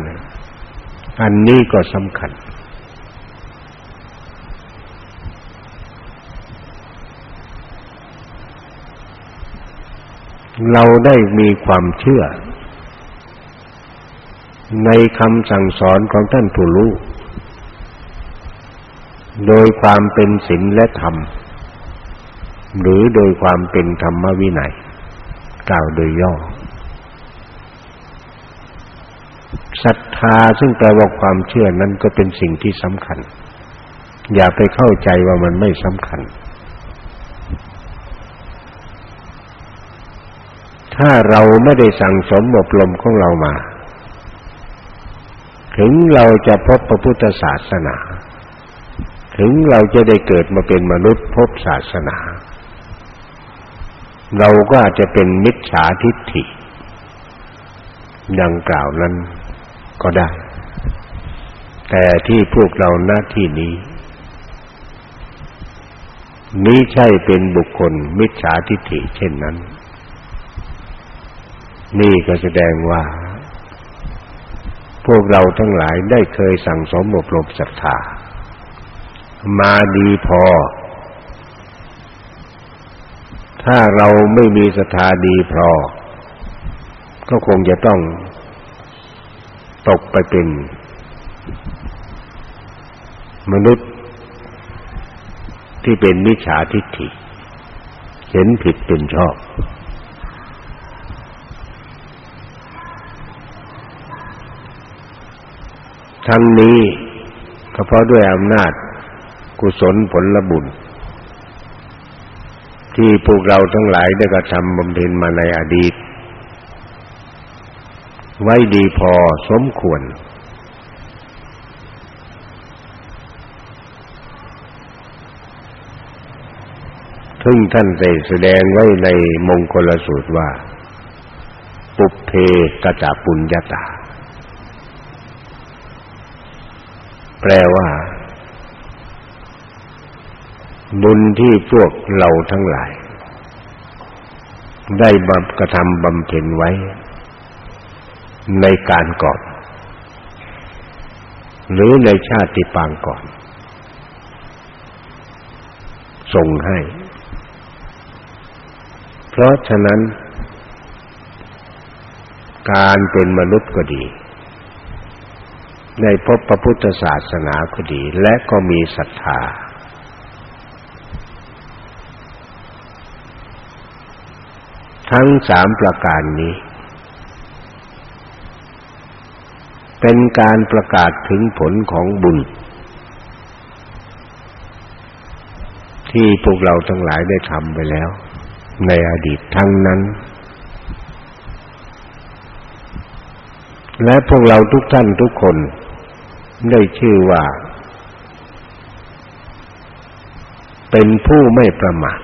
อันนี้ก็สำคัญ เราได้มีความเชื่อในคำสั่งสอนของท่านผู้รู้ โดยความเป็นศีลและธรรม หรือโดยความเป็นธรรมวินัยกล่าวโดยย่อศรัทธาซึ่งแปลว่าความเชื่อนั้นก็เป็นสิ่งที่สำคัญ อย่าไปเข้าใจว่ามันไม่สำคัญ ถ้าเราไม่ได้สั่งสมอบรมของเรามา ถึงเราจะพบพระพุทธศาสนา ถึงเราจะได้เกิดมาเป็นมนุษย์พบศาสนา เราก็อาจจะเป็นมิจฉาทิฏฐิดังกล่าวนั้นก็ได้ แต่ที่พวกเราหน้าที่นี้นี้ใช่เป็นบุคคลมิจฉาทิฏฐิเช่นนั้น นี่ก็แสดงว่า พวกเราทั้งหลายได้เคยสั่งสมอบรมศรัทธา มาดีพอ ถ้าเราไม่มีศรัทธาดีพอ ก็คงจะต้องตกไปเป็น มนุษย์ที่เป็นมิจฉาทิฏฐิ เห็นผิดเป็นชอบ ทั้งนี้ก็เพราะด้วยอำนาจ กุศลผลบุญ ที่พวกเราทั้งหลายได้กระทำบำเพ็ญมาในอดีต ไว้ดีพอสมควร ซึ่งท่านได้แสดงไว้ในมงคลสูตรว่า ปุเพกะจาปุญญาตา แปลว่า บุญที่พวกเราทั้งหลาย ได้บำกระทำบำเพ็ญไว้ ในการก่อน หรือในชาติปางก่อน ส่งให้ เพราะฉะนั้น การเป็นมนุษย์ก็ดีได้พบพระพุทธศาสนาก็ดี และก็มีศรัทธา ทั้งสามประการนี้ เป็นการประกาศถึงผลของบุญ ที่พวกเราทั้งหลายได้ทำไปแล้ว ในอดีตทั้งนั้น และพวกเราทุกท่านทุกคนได้ชื่อว่า เป็นผู้ไม่ประมาท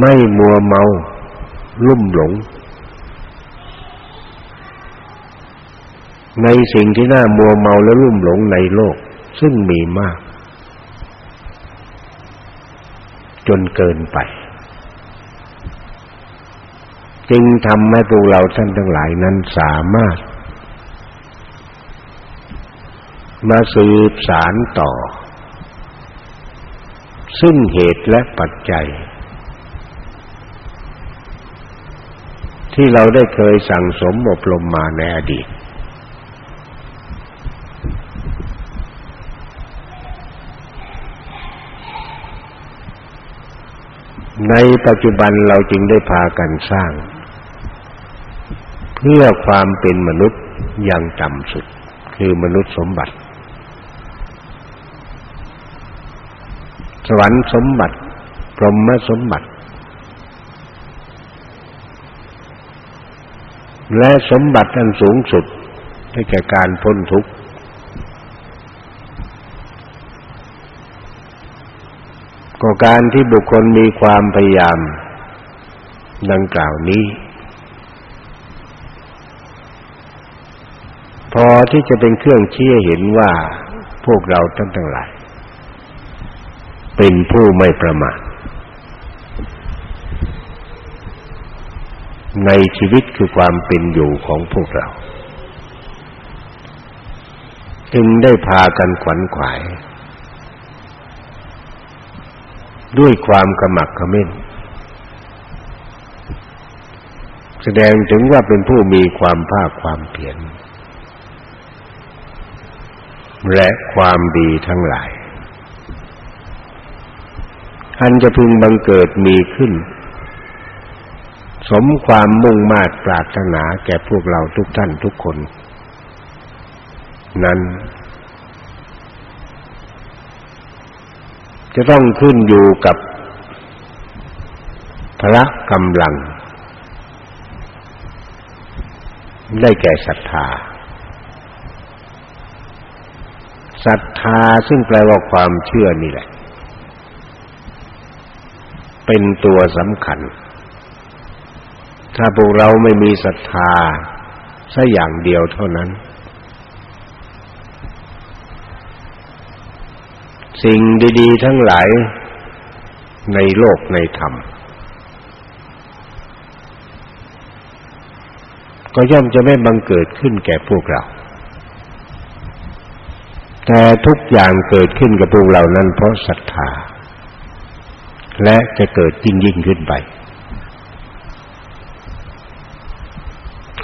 ไม่มัวเมา ลุ่มหลง ในสิ่งที่น่ามัวเมาและลุ่มหลงในโลก ซึ่งมีมาก จนเกินไป จึงทำให้พวกเราท่านทั้งหลายนั้นสามารถ มาสืบสารต่อ ซึ่งเหตุและปัจจัย ที่เราได้เคยสั่งสมอบรมมาในอดีต ในปัจจุบันเราจึงได้พากันสร้าง เพื่อความเป็นมนุษย์อย่างต่ำสุด คือมนุษย์สมบัติ สวรรค์สมบัติพรหมสมบัติ และสมบัติอันสูงสุดได้แก่การพ้นทุกข์ ก็การที่บุคคลมีความพยายาม ดังกล่าวนี้ พอที่จะเป็นเครื่องชี้เห็นว่าพวกเราทั้งทั้งหลาย เป็นผู้ไม่ประมาท ในชีวิตคือความเป็นอยู่ของพวกเรา จึงได้พากันขวัญขวาย ด้วยความกระหมักกระม้นแสดงถึงว่าเป็นผู้มีความภาคความเพียรและความดีทั้งหลายอันจะพึงบังเกิดมีขึ้น สมความมุ่งมา่ปรารถนาแก่พวกเราทุกท่านทุกคน นั้น จะต้องขึ้นอยู่กับพละกำลัง ได้แก่ศรัทธาศรัทธาซึ่งแปลว่าความเชื่อนี่แหละ เป็นตัวสำคัญ ถ้าพวกเราไม่มีศรัทธาสักอย่างเดียวเท่านั้น สิ่งดีๆทั้งหลายในโลกในธรรม ก็ย่อมจะไม่บังเกิดขึ้นแก่พวกเรา แต่ทุกอย่างเกิดขึ้นกับพวกเรานั้นเพราะศรัทธา และจะเกิดยิ่งยิ่งขึ้นไป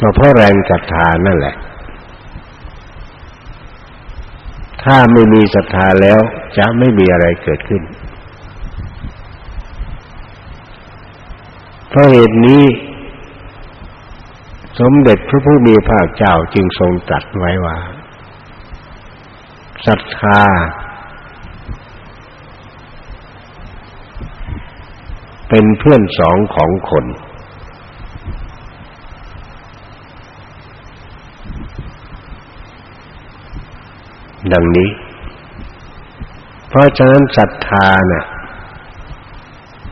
ก็เพราะแรงศรัทธานั่นแหละ ถ้าไม่มีศรัทธาแล้วจะไม่มีอะไรเกิดขึ้น เพราะเหตุนี้ สมเด็จพระผู้มีพระเจ้าจึงทรงตรัสไว้ว่าศรัทธาเป็นเพื่อนสองของคน ดังนี้ เพราะฉะนั้นศรัทธาน่ะ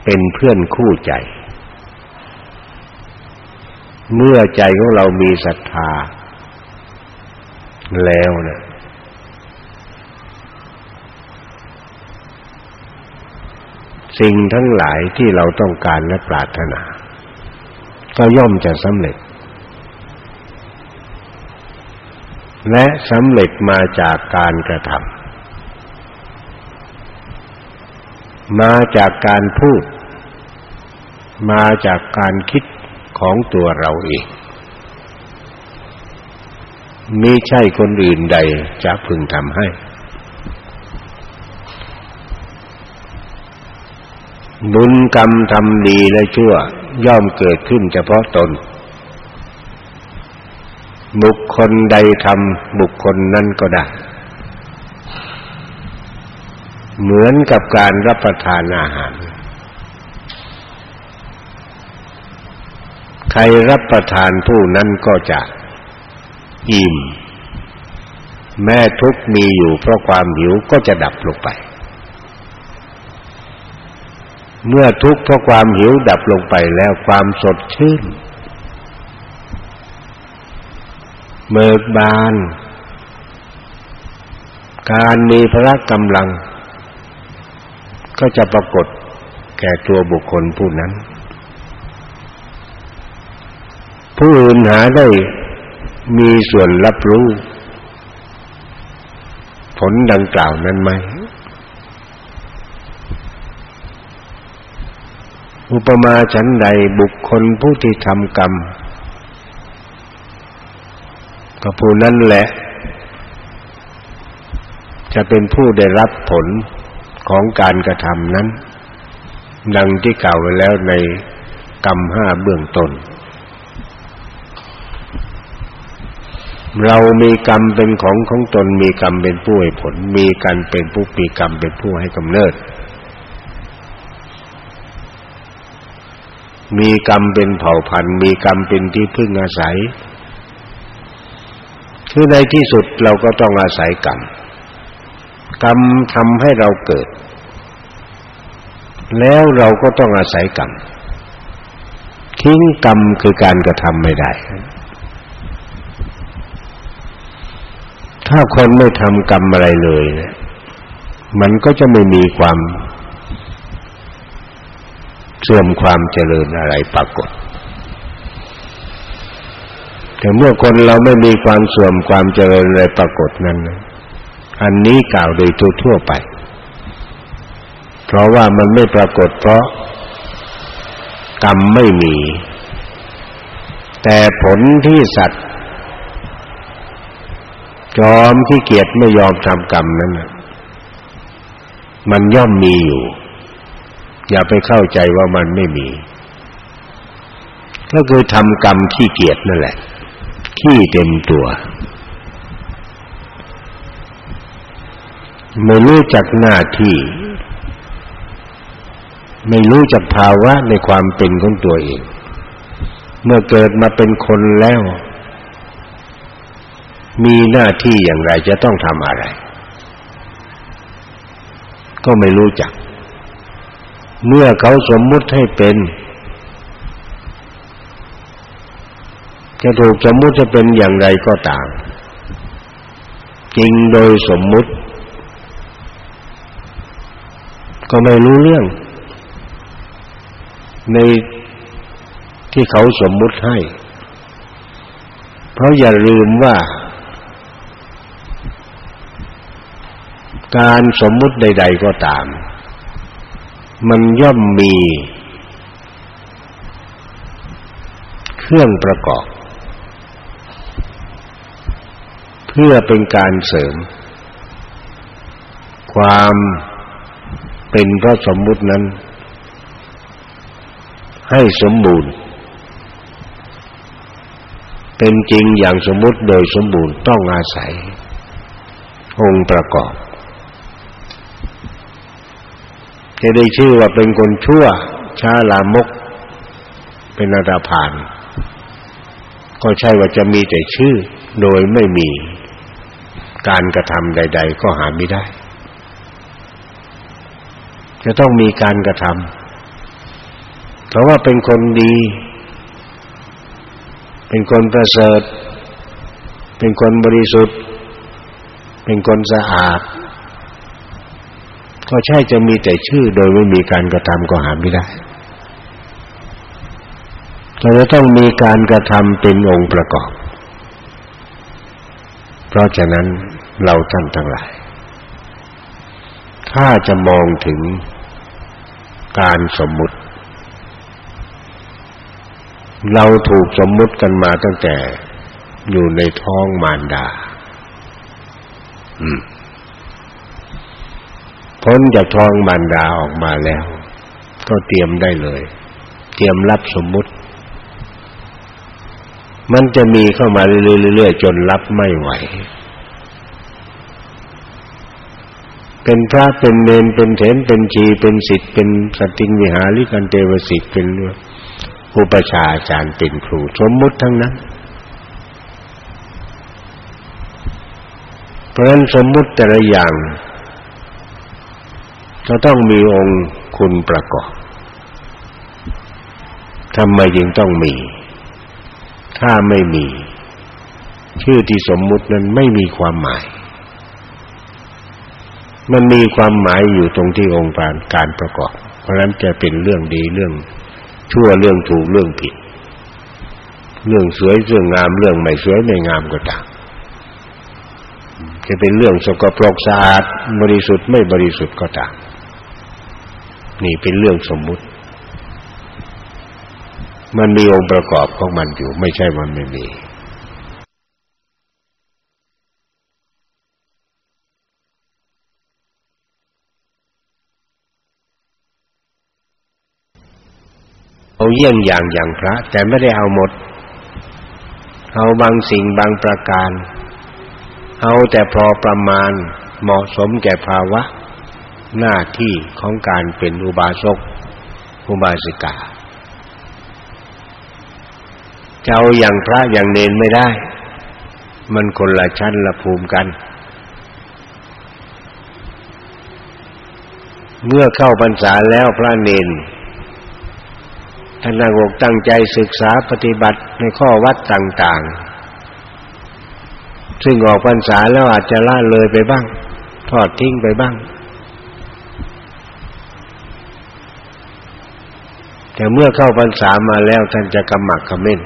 เป็นเพื่อนคู่ใจ เมื่อใจของเรามีศรัทธา แล้วนะสิ่งทั้งหลายที่เราต้องการและปรารถนา ก็ย่อมจะสำเร็จ และสำเร็จมาจากการกระทำมาจากการพูด มาจากการคิดของตัวเราเองไม่ใช่คนอื่นใดจะพึงทำให้ บุญกรรมทำดีและชั่ว ย่อมเกิดขึ้นเฉพาะตน บุคคลใดทำบุคคลนั้นก็ได้ เหมือนกับการรับประทานอาหาร ใครรับประทานผู้นั้นก็จะอิ่ม แม้ทุกมีอยู่เพราะความหิวก็จะดับลงไป เมื่อทุกข์เพราะความหิวดับลงไปแล้วความสดชื่น เบิกบาน การมีพละกำลัง ก็จะปรากฏแก่ตัวบุคคลผู้นั้น ผู้อื่นหาได้มีส่วนรับรู้ ผลดังกล่าวนั้นไหม อุปมาฉันใดบุคคลผู้ที่ทำกรรม ก็ผู้นั้นแหละ จะเป็นผู้ได้รับผลของการกระทำนั้น ดังที่กล่าวไว้แล้วในกรรมห้าเบื้องต้น เรามีกรรมเป็นของของตนมีกรรมเป็นผู้ให้ผล มีกันเป็นผู้ปีกรรมเป็นผู้ให้กำเนิด มีกรรมเป็นเผ่าพันธุ์ มีกรรมเป็นที่พึ่งอาศัย คือในที่สุดเราก็ต้องอาศัยกรรม กรรมทำให้เราเกิด แล้วเราก็ต้องอาศัยกรรม ทิ้งกรรมคือการกระทำไม่ได้ ถ้าคนไม่ทำกรรมอะไรเลยเนี่ยมันก็จะไม่มีความเสื่อมความเจริญอะไรปรากฏ แต่เมื่อคนเราไม่มีความส่วมความเจริญอะไรปรากฏนั้น อันนี้กล่าวโดยทั่วไป เพราะว่ามันไม่ปรากฏเพราะกรรมไม่มี แต่ผลที่สัตว์จอมที่เกียจไม่ยอมทำกรรมนั้นมันย่อมมีอยู่ อย่าไปเข้าใจว่ามันไม่มี ก็คือทำกรรมขี้เกียจนั่นแหละ ขี้เต็มตัว ไม่รู้จักหน้าที่ ไม่รู้จักภาวะในความเป็นของตัวเอง เมื่อเกิดมาเป็นคนแล้ว มีหน้าที่อย่างไรจะต้องทำอะไร ก็ไม่รู้จัก เมื่อเขาสมมุติให้เป็น จะถูกสมมุติจะเป็นอย่างไรก็ตาม จริงโดยสมมุติ ก็ไม่รู้เรื่อง ในที่เขาสมมุติให้ เพราะอย่าลืมว่า การสมมุติใด ๆก็ตาม มันย่อมมี เครื่องประกอบ เพื่อเป็นการเสริม ความเป็นพระสมมุตินั้น ให้สมบูรณ์ เป็นจริงอย่างสมมุติโดยสมบูรณ์ต้องอาศัย องค์ประกอบ จะได้ชื่อว่าเป็นคนชั่วช้าลามก เป็นอาตาผ่านก็ใช่ว่าจะมีแต่ชื่อโดยไม่มี การกระทำใด ๆ ก็หาไม่ได้ จะต้องมีการกระทำเพราะว่าเป็นคนดี เป็นคนประเสริฐ เป็นคนบริสุทธิ์ เป็นคนสะอาด ก็ใช่จะมีแต่ชื่อโดยไม่มีการกระทำก็หาไม่ได้เราจะต้องมีการกระทำเป็นองค์ประกอบ เพราะฉะนั้น เราท่านทั้งหลาย ถ้าจะมองถึงการสมมุติ เราถูกสมมุติกันมาตั้งแต่อยู่ในท้องมารดาอืมพ้นจากท้องมารดาออกมาแล้ว ก็เตรียมได้เลย เตรียมรับสมมุติ มันจะมีเข้ามาเรื่อยๆจนรับไม่ไหว เป็นพระเป็นเนนเป็นเถนเป็นชีเป็นสิทธิ์เป็นสติงวิหาริกันเทวสิทธิ์เป็นอุปชาอาจารย์เป็นครูสมมุติทั้งนั้น เพราะฉะนั้นสมมุติแต่ละอย่างจะต้องมีองค์คุณประกอบทำไมจึงต้องมี ถ้าไม่มี ชื่อที่สมมุตินั้นไม่มีความหมาย มันมีความหมายอยู่ตรงที่องค์การการประกอบ เพราะนั้นจะเป็นเรื่องดีเรื่องชั่วเรื่องถูกเรื่องผิด เรื่องสวยเรื่องงามเรื่องไม่สวยไม่งามก็ตามจะเป็นเรื่องสกปรกสะอาดบริสุทธิ์ไม่บริสุทธิ์ก็ตามนี่เป็นเรื่องสมมุติ มันมีองค์ประกอบของมันอยู่ ไม่ใช่มันไม่มี เอาเยี่ยงอย่างอย่างพระ แต่ไม่ได้เอาหมด เอาบางสิ่งบางประการ เอาแต่พอประมาณเหมาะสมแก่ภาวะ หน้าที่ของการเป็นอุบาสกอุบาสิกาจะเอาอย่างพระอย่างเนนไม่ได้ มันคนละชั้นละภูมิกัน เมื่อเข้าพรรษาแล้วพระเนน ท่านนั่งอกตั้งใจศึกษาปฏิบัติในข้อวัดต่างๆ ซึ่งออกพรรษาแล้วอาจจะละเลยไปบ้าง ทอดทิ้งไปบ้าง แต่เมื่อเข้าพรรษามาแล้วท่านจะกำหมักกำเม่น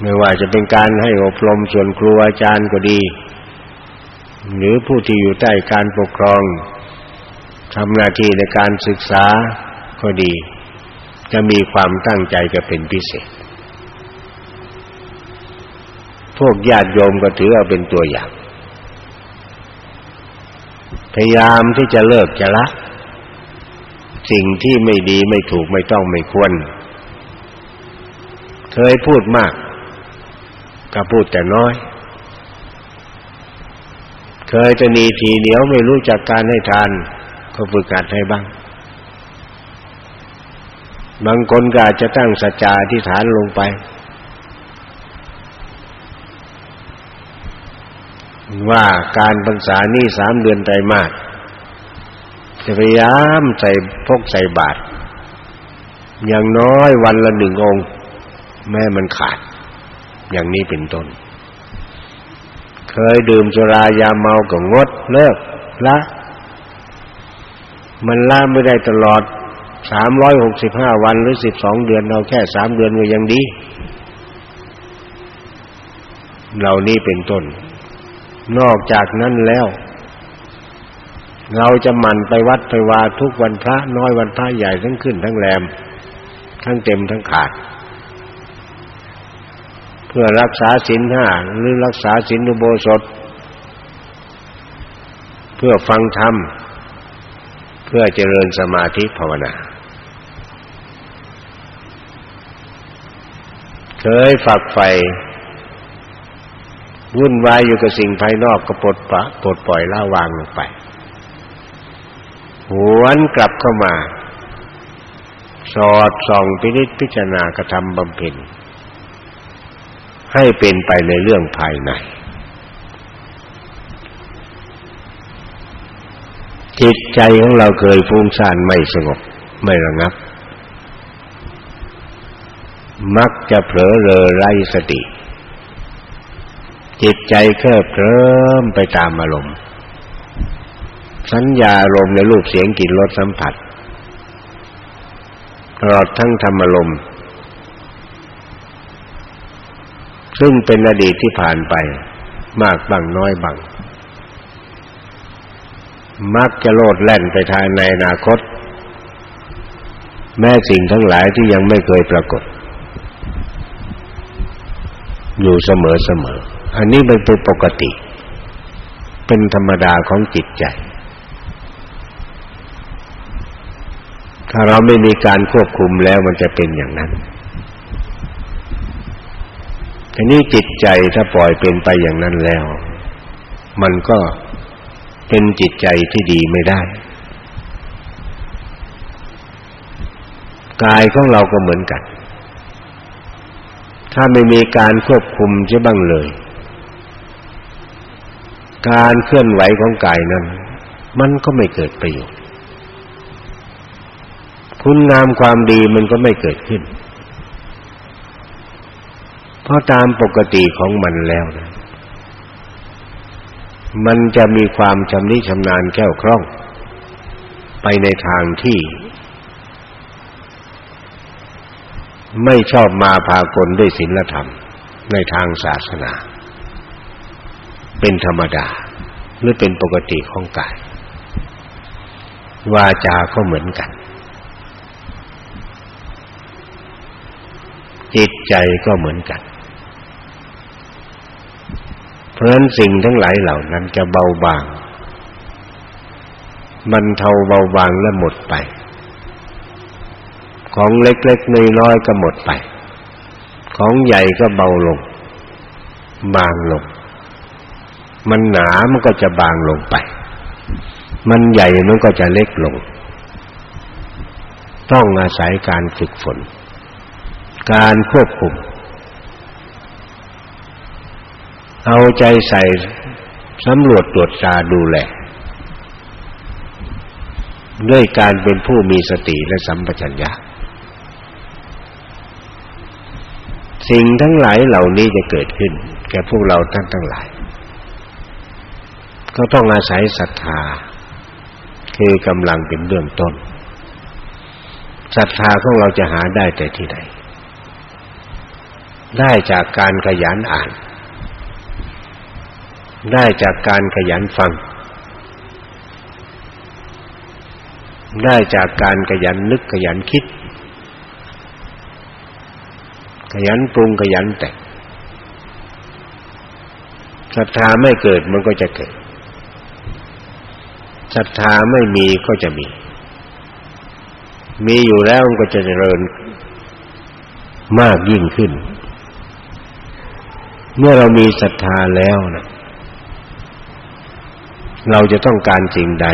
ไม่ว่าจะเป็นการให้อบรมส่วนครูอาจารย์ก็ดี หรือผู้ที่อยู่ใต้การปกครองทำหน้าที่ในการศึกษาก็ดี จะมีความตั้งใจจะเป็นพิเศษ พวกญาติโยมก็ถือเอาเป็นตัวอย่าง พยายามที่จะเลิกจะละ สิ่งที่ไม่ดีไม่ถูกไม่ต้องไม่ควร เคยพูดมาก ก็พูดแต่น้อย เคยจะนีทีเหนียวไม่รู้จักการให้ทาน ก็ฝึกหัดให้บ้าง บางคนก็อาจจะตั้งสัจจาที่ฐานลงไป ว่าการพรรษานี้สามเดือนไตรมาสจะพยายามใส่พกใส่บาตรอย่างน้อยวันละหนึ่งองค์ แม่มันขาด อย่างนี้เป็นต้น เคยดื่มสุรายาเมาก็งดเลิกละ มันละไม่ได้ตลอด สามร้อยหกสิบห้าวันหรือสิบสองเดือนเอาแค่สามเดือนก็ยังดี เหล่านี้เป็นต้น นอกจากนั้นแล้ว เราจะหมั่นไปวัดไปวาทุกวันพระน้อยวันพระใหญ่ทั้งขึ้นทั้งแรม ทั้งเต็มทั้งขาด เพื่อรักษาศีลห้าหรือรักษาศีลอุโบสถ เพื่อฟังธรรมเพื่อเจริญสมาธิภาวนา เคยฝักใฝ่วุ่นวายอยู่กับสิ่งภายนอกก็ปลดปะปลดปล่อยละวางลงไป หวนกลับเข้ามา สอดส่องพินิจพิจารณากระทำบำเพ็ญให้เป็นไปในเรื่องภายใน จิตใจของเราเคยฟุ้งซ่านไม่สงบไม่ระงับ มักจะเผลอเรอไร้สติ จิตใจเคลิบเคลิ้มไปตามอารมณ์ สัญญาอารมณ์ในรูปเสียงกลิ่นรสสัมผัสตลอดทั้งธรรมอารมณ์ซึ่งเป็นอดีตที่ผ่านไป มากบ้างน้อยบ้างมักจะโลดแล่นไปทางในอนาคต แม้สิ่งทั้งหลายที่ยังไม่เคยปรากฏ อยู่เสมอเสมอ อันนี้เป็นปกติ เป็นธรรมดาของจิตใจ ถ้าเราไม่มีการควบคุมแล้วมันจะเป็นอย่างนั้นทีนี้จิตใจถ้าปล่อยเป็นไปอย่างนั้นแล้ว มันก็เป็นจิตใจที่ดีไม่ได้ กายของเราก็เหมือนกัน ถ้าไม่มีการควบคุมจะบ้างเลย การเคลื่อนไหวของกายนั้น มันก็ไม่เกิดประโยชน์ คุณงามความดีมันก็ไม่เกิดขึ้น เพราะตามปกติของมันแล้วนะมันจะมีความชำนิชำนาญแก้วคล่อง ไปในทางที่ ไม่ชอบมาพากลด้วยศีลธรรม ในทางศาสนา เป็นธรรมดาหรือเป็นปกติของกาย วาจาก็เหมือนกัน จิตใจก็เหมือนกัน เพราะฉะนั้นสิ่งทั้งหลายเหล่านั้นจะเบาบางมันเทาเบาบางและหมดไป ของเล็กๆน้อยๆก็หมดไป ของใหญ่ก็เบาลง บางลง มันหนามันก็จะบางลงไป มันใหญ่มันก็จะเล็กลง ต้องอาศัยการฝึกฝน การควบคุม เอาใจใส่สำรวจตรวจตาดูแลด้วยการเป็นผู้มีสติและสัมปชัญญะ สิ่งทั้งหลายเหล่านี้จะเกิดขึ้น แก่พวกเราท่านทั้งหลาย ก็ต้องอาศัยศรัทธา คือกำลังเป็นเบื้องต้นศรัทธาของเราจะหาได้แต่ที่ไหนได้จากการขยันอ่าน ได้จากการขยันฟัง ได้จากการขยันนึกขยันคิด ขยันปรุงขยันแต่งศรัทธาไม่เกิดมันก็จะเกิดศรัทธาไม่มีก็จะมี มีอยู่แล้วมันก็จะเจริญมากยิ่งขึ้น เมื่อเรามีศรัทธาแล้วนะเราจะต้องการสิ่งใด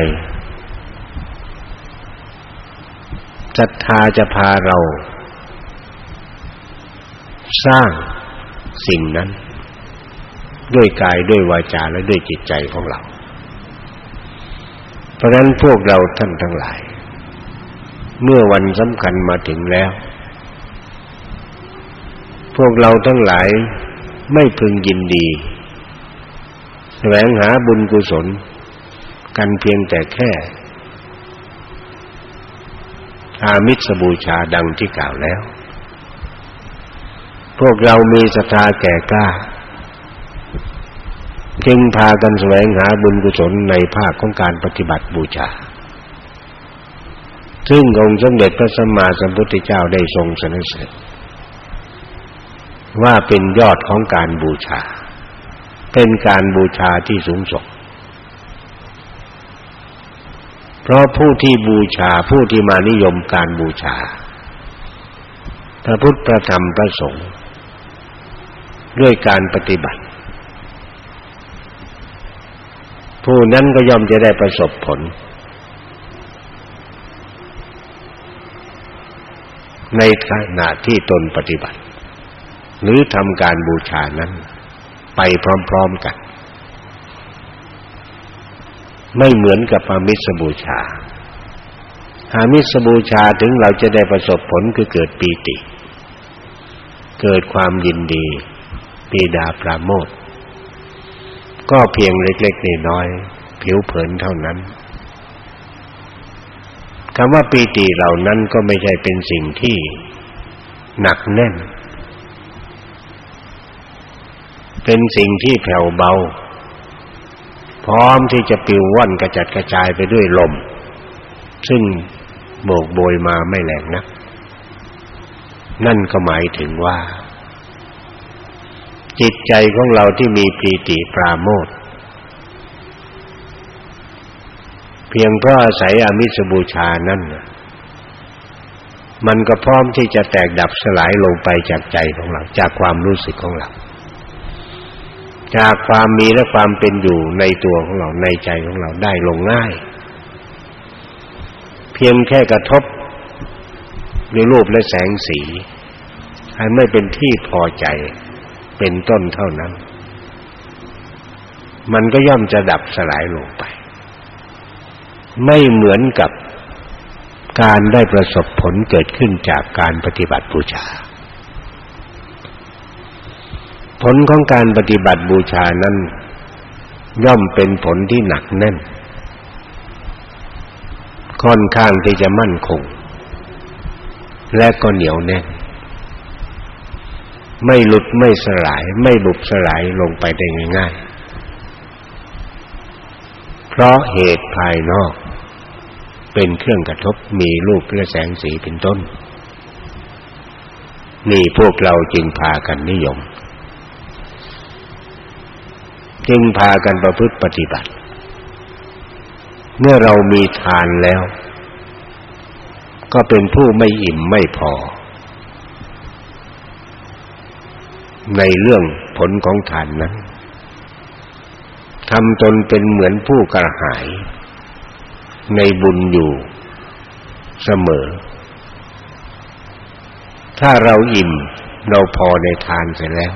ศรัทธาจะพาเรา สร้างสิ่งนั้น ด้วยกายด้วยวาจาและด้วยจิตใจของเรา เพราะฉะนั้นพวกเราท่านทั้งหลาย เมื่อวันสำคัญมาถึงแล้ว พวกเราทั้งหลายไม่พึงยินดีแสวงหาบุญกุศล กันเพียงแต่แค่อามิสบูชาดังที่กล่าวแล้ว พวกเรามีศรัทธาแก่กล้า จึงพากันแสวงหาบุญกุศลในภาคของการปฏิบัติบูชา ซึ่งองค์สมเด็จพระสัมมาสัมพุทธเจ้าได้ทรงสรรเสริญว่าเป็นยอดของการบูชา เป็นการบูชาที่สูงส่งเพราะผู้ที่บูชาผู้ที่มานิยมการบูชา พระพุทธพระธรรมพระสงฆ์ ด้วยการปฏิบัติ ผู้นั้นก็ย่อมจะได้ประสบผล ในขณะที่ตนปฏิบัติ หรือทำการบูชานั้น ไปพร้อมๆกัน ไม่เหมือนกับอามิสบูชาอามิสบูชาถึงเราจะได้ประสบผลคือเกิดปีติ เกิดความยินดี ปีดาปราโมทก็เพียงเล็กๆน้อยๆผิวเผินเท่านั้นคำว่าปีติเหล่านั้นก็ไม่ใช่เป็นสิ่งที่หนักแน่น เป็นสิ่งที่แผ่วเบา พร้อมที่จะปิวว่อนกระจัดกระจายไปด้วยลม ซึ่งโบกโบยมาไม่แรงนะนั่นก็หมายถึงว่า จิตใจของเราที่มีปีติปราโมทย์เพียงเพราะอาศัยอามิสบูชานั่นมันก็พร้อมที่จะแตกดับสลายลงไปจากใจของเรา จากความรู้สึกของเรา จากความมีและความเป็นอยู่ในตัวของเราในใจของเราได้ลงง่าย เพียงแค่กระทบด้วยรูปและแสงสี ให้ไม่เป็นที่พอใจ เป็นต้นเท่านั้น มันก็ย่อมจะดับสลายลงไป ไม่เหมือนกับการได้ประสบผลเกิดขึ้นจากการปฏิบัติบูชา ผลของการปฏิบัติบูชานั้น ย่อมเป็นผลที่หนักแน่น ค่อนข้างที่จะมั่นคง และก็เหนียวแน่น ไม่หลุดไม่สลาย ไม่บุบสลายลงไปได้ง่ายๆ เพราะเหตุภายนอก เป็นเครื่องกระทบมีรูปและแสงสีเป็นต้น นี่พวกเราจึงพากันนิยม จึงพากันประพฤติปฏิบัติ เมื่อเรามีทานแล้ว ก็เป็นผู้ไม่อิ่มไม่พอ ในเรื่องผลของทานนั้นทำตนเป็นเหมือนผู้กระหาย ในบุญอยู่เสมอ ถ้าเราอิ่มเราพอในทานเสร็จแล้ว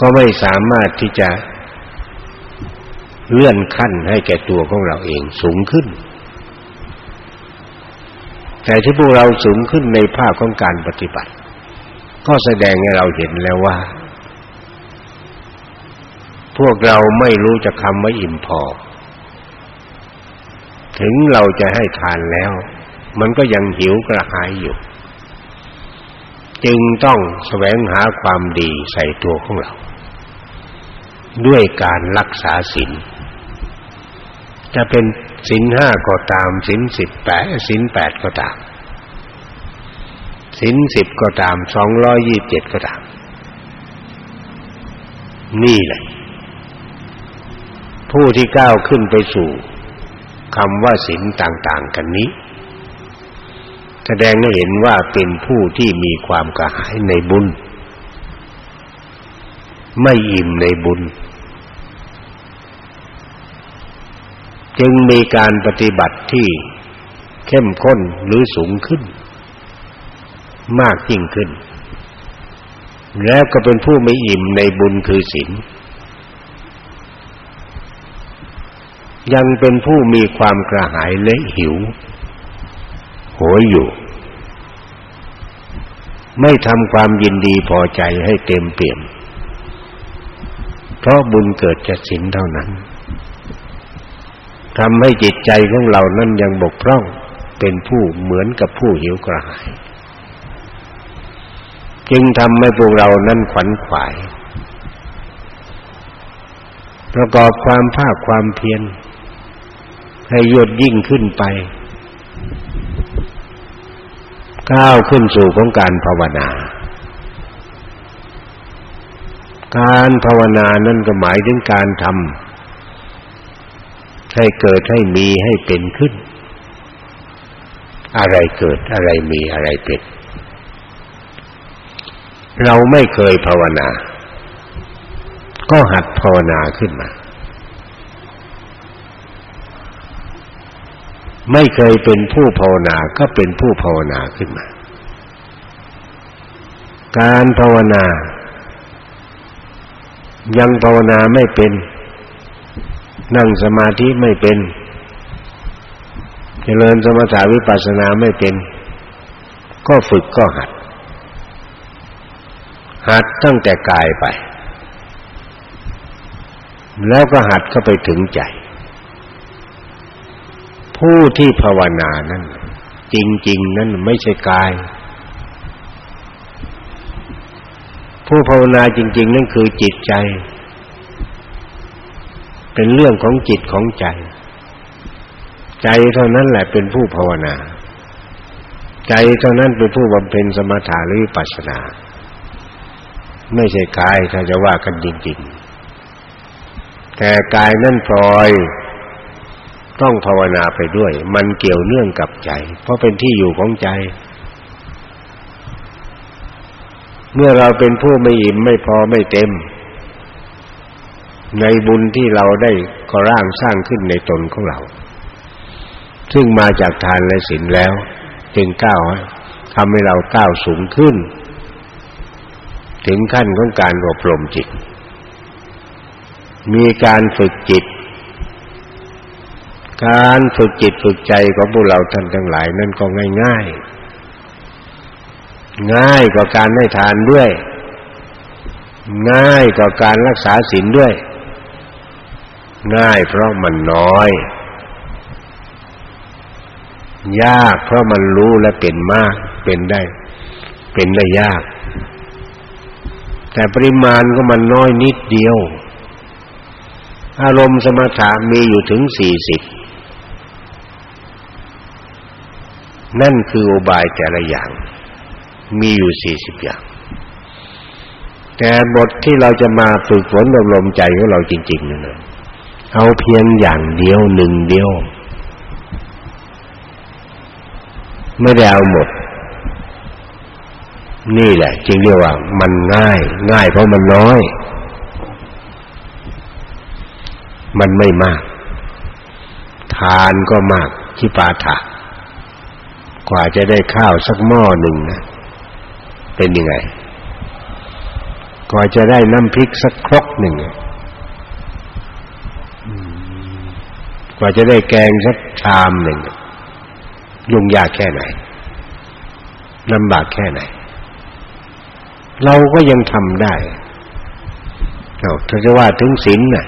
ก็ไม่สามารถที่จะเลื่อนขั้นให้แก่ตัวของเราเองสูงขึ้น แต่ที่พวกเราสูงขึ้นในภาคของการปฏิบัติ ก็แสดงให้เราเห็นแล้วว่า พวกเราไม่รู้จะคำว่าอิ่มพอ ถึงเราจะให้ทานแล้ว มันก็ยังหิวกระหายอยู่ จึงต้องแสวงหาความดีใส่ตัวของเรา ด้วยการรักษาศีลจะเป็นศีลห้าก็ตามศีลสิบแปดศีลแปดก็ตาม ศีลสิบก็ตามสองร้อยยี่บเจ็ดก็ตาม นี่แหละ ผู้ที่ก้าวขึ้นไปสู่คำว่าศีลต่างๆ กันนี้ แสดงให้เห็นว่าเป็นผู้ที่มีความกระหายในบุญ ไม่อิ่มในบุญ จึงมีการปฏิบัติที่เข้มข้นหรือสูงขึ้น มากยิ่งขึ้น แล้วก็เป็นผู้ไม่อิ่มในบุญคือศีลยังเป็นผู้มีความกระหายและหิวโหยอยู่ ไม่ทำความยินดีพอใจให้เต็มเปี่ยม เพราะบุญเกิดจากศีลเท่านั้นทำให้จิตใจของเรานั้นยังบกพร่องเป็นผู้เหมือนกับผู้หิวกระหาย จึงทำให้พวกเรานั้นขวัญขวาย ประกอบความภาคความเพียรให้ยดยิ่งขึ้นไป ก้าวขึ้นสู่ของการภาวนา การภาวนานั่นก็หมายถึงการทำให้เกิดให้มีให้เป็นขึ้น อะไรเกิดอะไรมีอะไรเป็น เราไม่เคยภาวนา ก็หัดภาวนาขึ้นมา ไม่เคยเป็นผู้ภาวนาก็เป็นผู้ภาวนาขึ้นมา การภาวนา ยังภาวนาไม่เป็น นั่งสมาธิไม่เป็น เจริญสมถาวิปัสสนาไม่เป็น ก็ฝึกก็หัด หัดตั้งแต่กายไป แล้วก็หัดก็ไปถึงใจ ผู้ที่ภาวนานั้น จริง ๆ นั้นไม่ใช่กาย ผู้ภาวนาจริง ๆ นั่นคือจิตใจ เป็นเรื่องของจิตของใจ ใจเท่านั้นแหละเป็นผู้ภาวนา ใจเท่านั้นเป็นผู้บำเพ็ญสมถะหรือปัสนา ไม่ใช่กายถ้าจะว่ากันจริงๆ แต่กายนั่นพลอยต้องภาวนาไปด้วย มันเกี่ยวเนื่องกับใจ เพราะเป็นที่อยู่ของใจ เมื่อเราเป็นผู้ไม่อิ่มไม่พอไม่เต็ม ในบุญที่เราได้ก่อร่างสร้างขึ้นในตนของเรา ซึ่งมาจากทานและศีลแล้ว จึงก้าวทำให้เราก้าวสูงขึ้น ถึงขั้นของการอบรมจิต มีการฝึกจิต การฝึกจิตฝึกใจของพวกเราท่านทั้งหลายนั่นก็ง่ายๆ ง่ายกว่าการให้ทานด้วย ง่ายกว่าการรักษาศีลด้วย ง่ายเพราะมันน้อย ยากเพราะมันรู้และเป็นมากเป็นได้ เป็นได้ยาก แต่ปริมาณก็มันน้อยนิดเดียว อารมณ์สมถะมีอยู่ถึงสี่สิบนั่นคืออุบายแต่ละอย่าง มีอยู่สี่สิบอย่าง แต่บทที่เราจะมาฝึกฝนอบรมใจของเราจริงๆนั่นเอาเพียงอย่างเดียวหนึ่งเดียว ไม่ได้เอาหมด นี่แหละ จึงเรียกว่ามันง่าย ง่ายเพราะมันน้อย มันไม่มาก ทานก็มากที่ปาถะกว่าจะได้ข้าวสักหม้อหนึ่งนะเป็นยังไง กว่าจะได้น้ำพริกสักครกหนึ่งกว่าจะได้แกงสักชามหนึ่งยุ่งยากแค่ไหนลำบากแค่ไหน เราก็ยังทำได้เราถ้าจะว่าถึงศีลน่ะ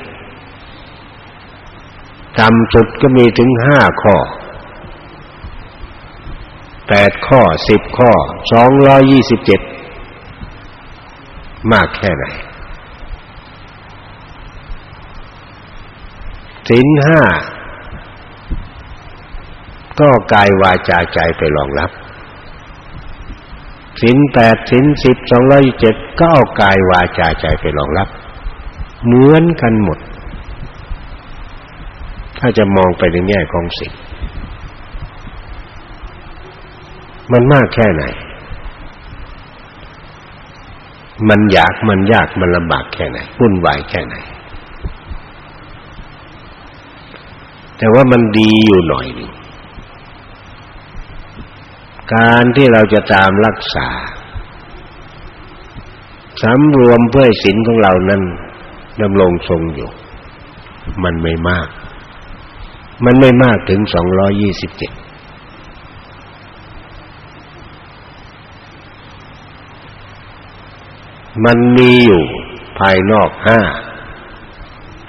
ต่ำสุดก็มีถึงห้าข้อแปดข้อสิบข้อสองร้อยยี่สิบเจ็ดมากแค่ไหนศีลห้าก็กายวาจาใจไปรองรับ สินแปดสินสิบสองร้อยเจ็ดก็เอากายวาจาใจไปรองรับ เหมือนกันหมด ถ้าจะมองไปในแง่ของสิ่งมันมากแค่ไหน มันอยากมันยากมันลำบากแค่ไหนวุ่นวายแค่ไหน แต่ว่ามันดีอยู่หน่อยนึง การที่เราจะตามรักษาสำรวมเพื่อศีลของเรานั้นดำรงทรงอยู่ มันไม่มาก มันไม่มากถึงสองร้อยยี่สิบเจ็ดมันมีอยู่ภายนอกห้า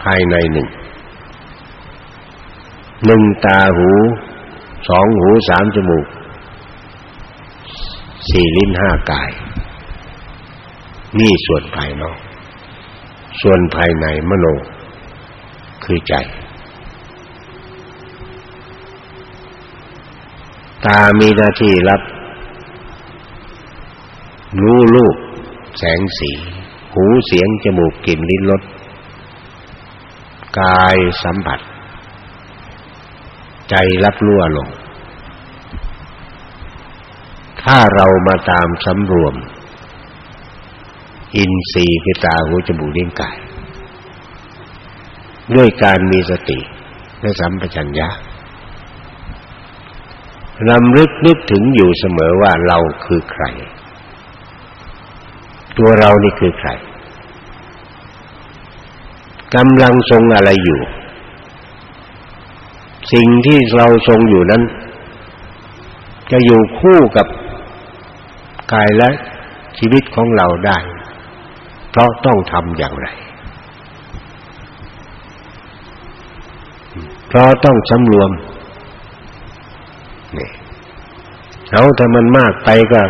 ภายในหนึ่งหนึ่งตาหูสองหูสามจมูก สี่ลิ้นห้ากาย นี่ส่วนภายนอก ส่วนภายในมโน คือใจ ตามีหน้าที่รับ รู้ลูกแสงสี หูเสียงจมูกกลิ่นลิ้นรสกายสัมผัส ใจรับรู้อารมณ์ ถ้าเรามาตามสำรวม อินทรีย์คือตาหูจมูกลิ้นกาย ด้วยการมีสติและสัมปชัญญะรำลึกนึกถึงอยู่เสมอว่าเราคือใคร ตัวเรานี่คือใครกำลังทรงอะไรอยู่ สิ่งที่เราทรงอยู่นั้น จะอยู่คู่กับ กายและชีวิตของเราได้ เพราะต้องทำอย่างไร เพราะต้องสำรวมนี่เอาถ้ามันมากไปก็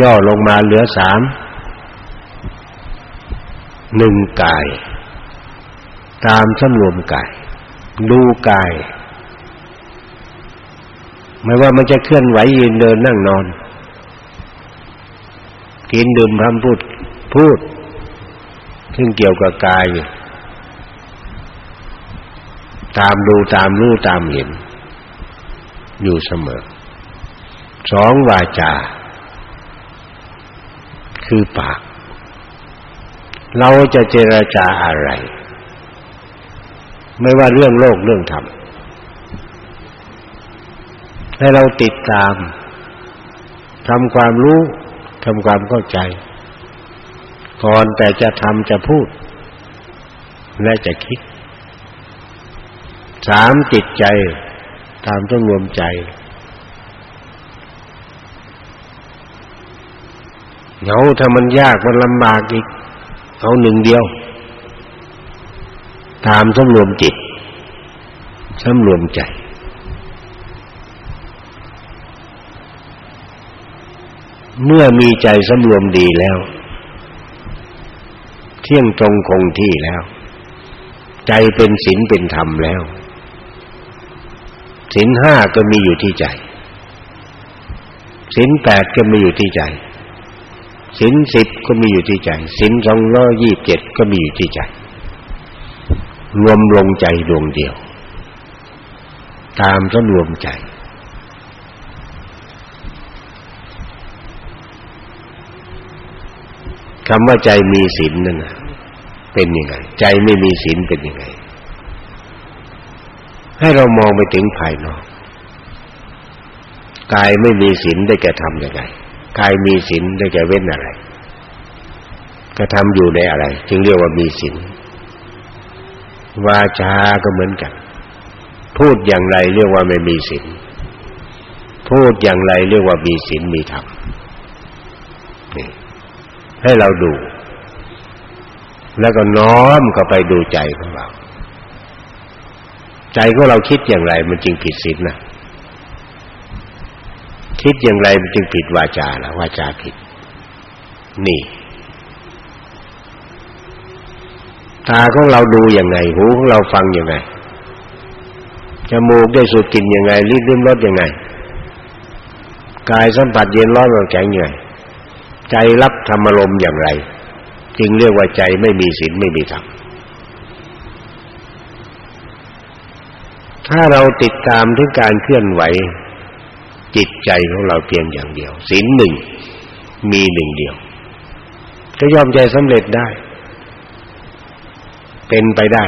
ย่อลงมาเหลือสามหนึ่งกาย ตามสำรวมกาย ดูกาย ไม่ว่ามันจะเคลื่อนไหวยืนเดินนั่งนอน กินดื่มทำพูดพูด ซึ่งเกี่ยวกับกาย ตามดูตามรู้ตามเห็น อยู่เสมอสองวาจา คือปาก เราจะเจรจาอะไร ไม่ว่าเรื่องโลกเรื่องธรรมให้เราติดตามทำความรู้ ทำความเข้าใจ ก่อนแต่จะทำจะพูด และจะคิดสามจิตใจตามต้องรวมใจ เหงาถ้ามันยากมันลำบากอีกเอาหนึ่งเดียว ตามสำรวมจิตสำรวมใจ เมื่อมีใจสำรวมดีแล้ว เที่ยงตรงคงที่แล้ว ใจเป็นศีลเป็นธรรมแล้วศีลห้าก็มีอยู่ที่ใจศีลแปดก็มีอยู่ที่ใจศีลสิบก็มีอยู่ที่ใจศีลสองร้อยยี่บเจ็ดก็มีอยู่ที่ใจ รวมลงใจดวงเดียว ตามสรวมใจ คำว่าใจมีศีลนั่นนะเป็นยังไง ใจไม่มีศีลเป็นยังไง ให้เรามองไปถึงภายนอกกายไม่มีศีลได้แก่ทำยังไงกายมีศีลได้แก่เว้นอะไรกระทำอยู่ในอะไร จึงเรียกว่ามีศีลวาจาก็เหมือนกัน พูดอย่างไรเรียกว่าไม่มีศีลพูดอย่างไรเรียกว่ามีศีลมีธรรมนี่ ให้เราดู แล้วก็น้อมเข้าไปดูใจของเรา ใจของเราคิดอย่างไรมันจึงผิดศีลนะคิดอย่างไรมันจึงผิดวาจาล่ะวาจาผิด นี่ตาของเราดูอย่างไง หูของเราฟังอย่างไงจมูกได้สูดกลิ่นยังไงลิ้นลิ้มรสยังไง กายสัมผัสเย็นร้อนร้อนแข็งยังไง ใจรับธรรมลมอย่างไร จึงเรียกว่าใจไม่มีศีลไม่มีธรรมถ้าเราติดตามถึงการเคลื่อนไหว จิตใจของเราเพียงอย่างเดียวศีลหนึ่งมีหนึ่งเดียว ก็ยอมใจสำเร็จได้ เป็นไปได้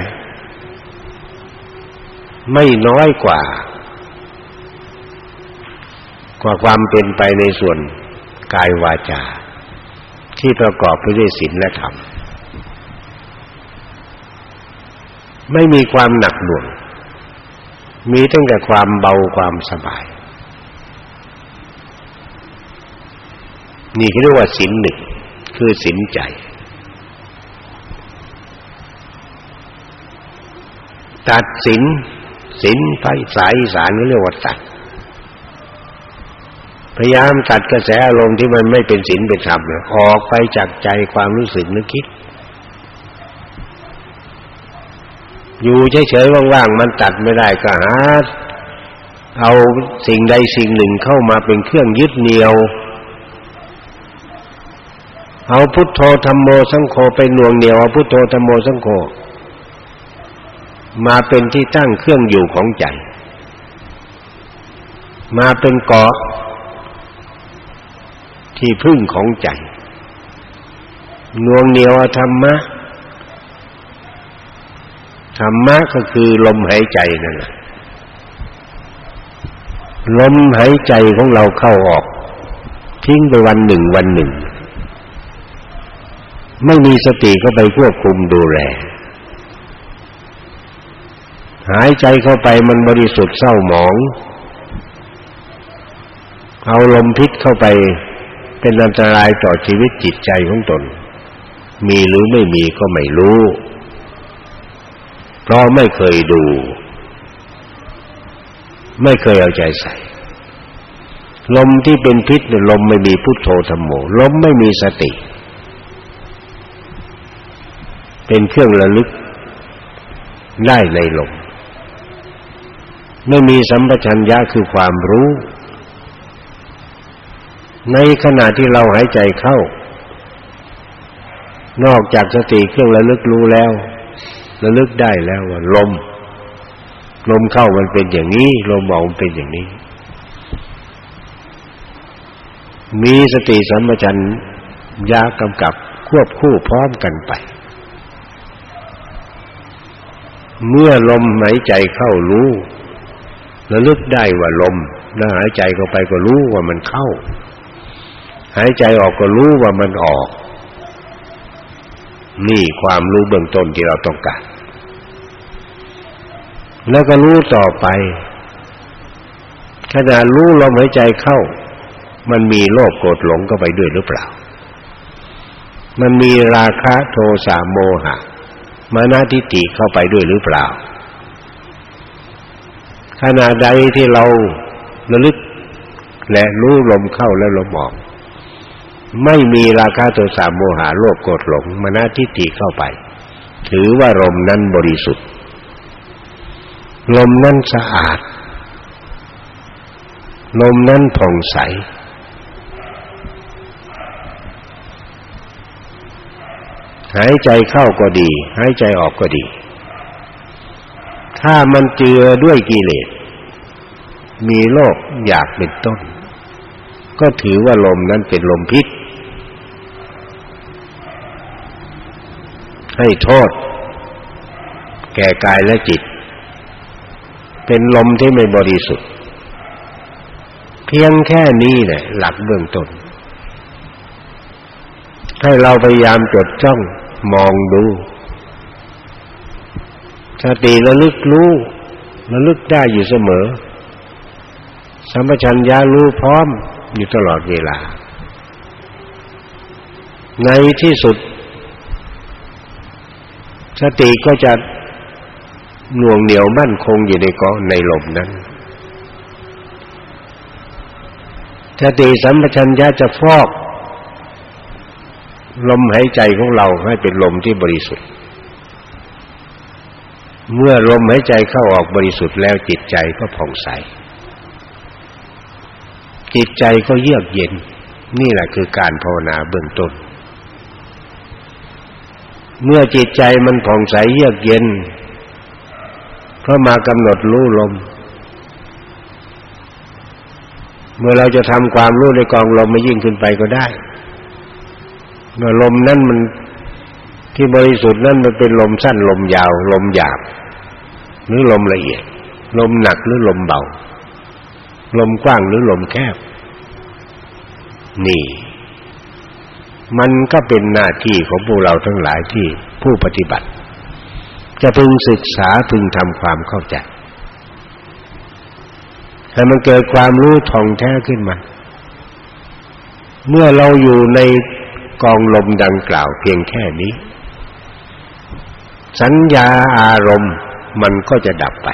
ไม่น้อยกว่า กว่าความเป็นไปในส่วนกายวาจา ที่ประกอบไปด้วยศีลและธรรมไม่มีความหนักหน่วง มีตั้งแต่ความเบาความสบาย นี่เรียกว่าศีลหนึ่งคือศีลใจ ตัดสินศีลไปสายสารเรียกว่าตัด พยายามตัดกระแสอารมณ์ที่มันไม่เป็นศีลเป็นธรรมออกไปจากใจความรู้สึกนึกคิด อยู่เฉยๆว่างๆมันตัดไม่ได้ก็หาเอาสิ่งใดสิ่งหนึ่งเข้ามาเป็นเครื่องยึดเหนี่ยว เอาพุทโธธรรมโมสังโฆไปหน่วงเหนียวเอาพุทโธธรรมโมสังโฆมาเป็นที่ตั้งเครื่องอยู่ของใจ มาเป็นเกาะ ที่พึ่งของใจน่วงเหนียวธรรมะ ธรรมะก็คือลมหายใจนั่นแหละลมหายใจของเราเข้าออก ทิ้งไปวันหนึ่งวันหนึ่ง ไม่มีสติก็ไปควบคุมดูแล หายใจเข้าไปมันบริสุทธิ์เศร้าหมอง เอาลมพิษเข้าไป เป็นอันตรายต่อชีวิตจิตใจของตน มีหรือไม่มีก็ไม่รู้ เพราะไม่เคยดู ไม่เคยเอาใจใส่ ลมที่เป็นพิษลมไม่มีพุทโธธรรมโมลมไม่มีสติ เป็นเครื่องระลึกได้ในลม ไม่มีสัมปชัญญะคือความรู้ ในขณะที่เราหายใจเข้า นอกจากสติเครื่องระลึกรู้แล้ว ระลึกได้แล้วว่าลม ลมเข้ามันเป็นอย่างนี้ ลมออกมันเป็นอย่างนี้ มีสติสัมปชัญญะกำกับควบคู่พร้อมกันไป เมื่อลมหายใจเข้ารู้ระลึกได้ว่าลมแล้วหายใจเข้าไปก็รู้ว่ามันเข้า หายใจออกก็รู้ว่ามันออก นี่ความรู้เบื้องต้นที่เราต้องการ แล้วก็รู้ต่อไปขณะรู้ลมหายใจเข้า มันมีโลภโกรธหลงเข้าไปด้วยหรือเปล่า มันมีราคะโทสะโมหะมานาทิฏฐิเข้าไปด้วยหรือเปล่าขณะใดที่เราระลึกและรู้ลมเข้าและลมออก ไม่มีราคะโทสะโมหะโลภโกรธหลงมานาทิฏฐิเข้าไป ถือว่าลมนั้นบริสุทธิ์ลมนั้นสะอาด ลมนั้นผ่องใส หายใจเข้าก็ดี หายใจออกก็ดี ถ้ามันเจือด้วยกิเลส มีโลกอยากเป็นต้น ก็ถือว่าลมนั้นเป็นลมพิษ ให้โทษ แก่กายและจิต เป็นลมที่ไม่บริสุทธิ์ เพียงแค่นี้แหละหลักเบื้องต้น ให้เราพยายามจดจ้องมองดูสติระลึกรู้ระลึกได้อยู่เสมอ สัมปชัญญะรู้พร้อมอยู่ตลอดเวลา ในที่สุด สติก็จะหน่วงเหนียวมั่นคงอยู่ในเกาะในลมนั้น สติสัมปชัญญะจะฟอก ลมหายใจของเราให้เป็นลมที่บริสุทธิ์ เมื่อลมหายใจเข้าออกบริสุทธิ์แล้วจิตใจก็ผ่องใส จิตใจก็เยือกเย็น นี่แหละคือการภาวนาเบื้องต้น เมื่อจิตใจมันผ่องใสเยือกเย็นก็มากำหนดรู้ลม เมื่อเราจะทำความรู้ในกองลมมายิ่งขึ้นไปก็ได้ เมื่อลมนั้นมันที่บริสุทธิ์นั้นมันเป็นลมสั้นลมยาว ลมหยาบ หรือลมละเอียด ลมหนักหรือลมเบา ลมกว้างหรือลมแคบ นี่ มันก็เป็นหน้าที่ของพวกเราทั้งหลายที่ผู้ปฏิบัติ จะพึงศึกษาพึงทำความเข้าใจให้มันเกิดความรู้ท่องแท้ขึ้นมา เมื่อเราอยู่ในกองลมดังกล่าวเพียงแค่นี้ สัญญาอารมณ์มันก็จะดับไป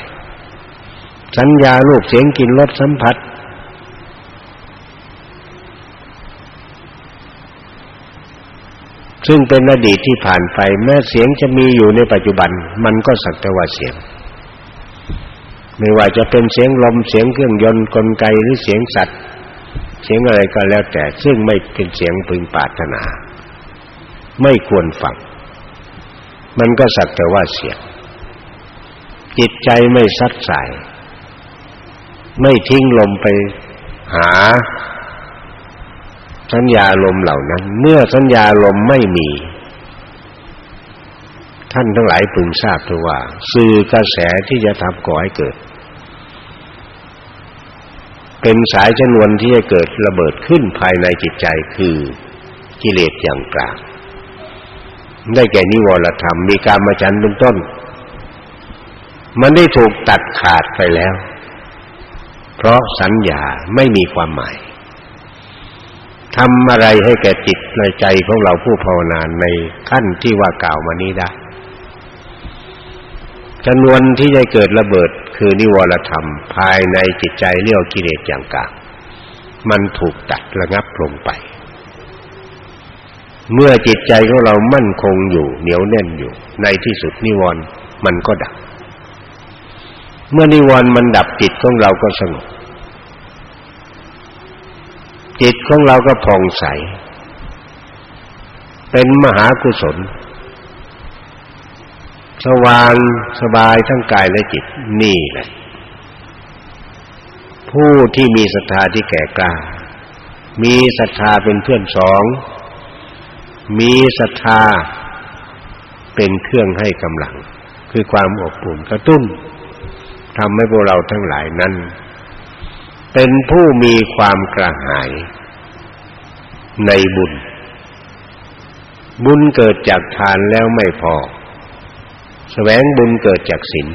สัญญารูปเสียงกลิ่นรสสัมผัส ซึ่งเป็นอดีตที่ผ่านไปแม้เสียงจะมีอยู่ในปัจจุบัน มันก็สักแต่ว่าเสียง ไม่ว่าจะเป็นเสียงลมเสียงเครื่องยนต์กลไกหรือเสียงสัตว์ เสียงอะไรก็แล้วแต่ ซึ่งไม่เป็นเสียงพึงปรารถนา ไม่ควรฟัง มันก็สักแต่ว่าเสียง จิตใจไม่ซัดสาย ไม่ทิ้งลมไปหา สัญญาลมเหล่านั้น เมื่อสัญญาลมไม่มี ท่านทั้งหลายพึงทราบด้วยว่า สื่อกระแสที่จะทำก่อให้เกิด เป็นสายชนวนที่จะเกิดระเบิดขึ้นภายในจิตใจคือกิเลสอย่างกลางได้แก่นิวรธรรมมีการมาจันเป็นต้น มันได้ถูกตัดขาดไปแล้ว เพราะสัญญาไม่มีความหมาย ทำอะไรให้แก่จิตในใจของเราผู้ภาวนาในขั้นที่ว่ากล่าวมานี้ได้จำนวนที่จะเกิดระเบิดคือนิวรธรรม ภายในจิตใจเรียกกิเลสอย่างกลางมันถูกตัดระงับลงไป เมื่อจิตใจของเรามั่นคงอยู่ เหนียวแน่นอยู่ ในที่สุดนิวรณ์มันก็ดับ เมื่อนิวรณ์มันดับจิตของเราก็สงบ จิตของเราก็ผ่องใส เป็นมหากุศล สว่างสบายทั้งกายและจิตนี่แหละ ผู้ที่มีศรัทธาที่แก่กล้า มีศรัทธาเป็นเพื่อนสอง มีศรัทธาเป็นเครื่องให้กำลัง คือความอบอุ่นกระตุ้นทำให้พวกเราทั้งหลายนั้น เป็นผู้มีความกระหายในบุญ บุญเกิดจากทานแล้วไม่พอ แสวงบุญเกิดจากศีล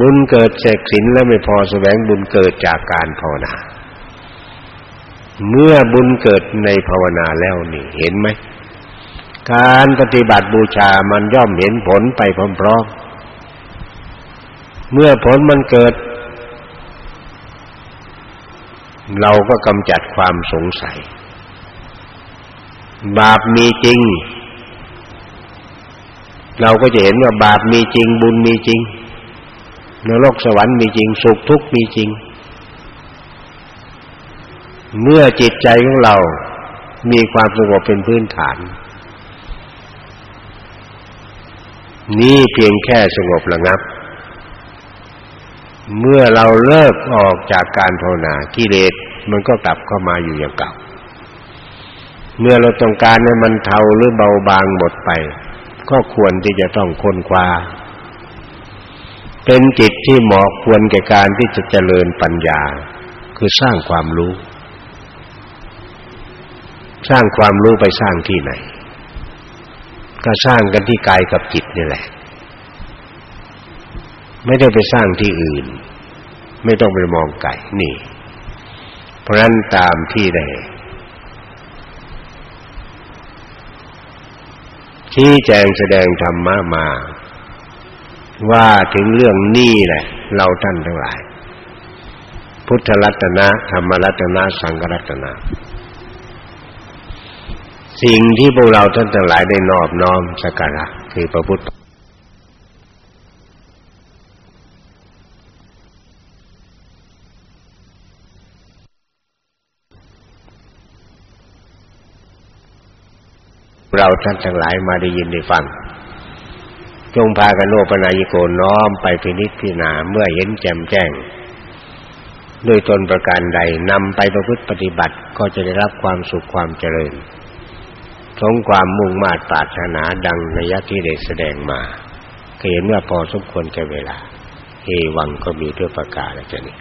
บุญเกิดจากศีลแล้วไม่พอแสวงบุญเกิดจากการภาวนา เมื่อบุญเกิดในภาวนาแล้วนี่เห็นไหม การปฏิบัติบูชามันย่อมเห็นผลไปพร้อมๆ เมื่อผลมันเกิด เราก็กำจัดความสงสัย บาปมีจริง เราก็จะเห็นว่าบาปมีจริง บุญมีจริงนรกสวรรค์มีจริง สุขทุกข์มีจริง เมื่อจิตใจของเรา มีความสงบเป็นพื้นฐาน นี่เพียงแค่สงบระงับ เมื่อเราเลิกออกจากการภาวนากิเลสมันก็กลับเข้ามาอยู่อย่างเก่า เมื่อเราต้องการให้มันเทาหรือเบาบางหมดไป ก็ควรที่จะต้องค้นคว้าเป็นจิตที่เหมาะควรแก่การที่จะเจริญปัญญา คือสร้างความรู้ สร้างความรู้ไปสร้างที่ไหน ก็สร้างกันที่กายกับจิตนี่แหละ ไม่ได้ไปสร้างที่อื่น ไม่ต้องไปมองไกลนี่ เพราะนั้นตามที่ได้ชี้แจงแสดงธรรมะมา ว่าถึงเรื่องนี้แหละ เราท่านทั้งหลาย พุทธรัตนะ ธรรมรัตนะ สังฆรัตนะ สิ่งที่พวกเราท่านทั้งหลายได้นอบน้อมสักการะคือพระพุทธ เราท่านทั้งหลายมาได้ยินได้ฟังจงพากันโนปนายโกน้อมไปพินิจพิจารณาเมื่อเห็นแจ่มแจ้งด้วยตนประการใดนำไปประพฤติปฏิบัติก็จะได้รับความสุขความเจริญสงความมุ่งมา่ปรารถนาดังในยะที่ได้แสดงมาเห็นว่าพอสมควรแก่เวลาเอวังก็มีเพื่อประกาศแล้วจะนี้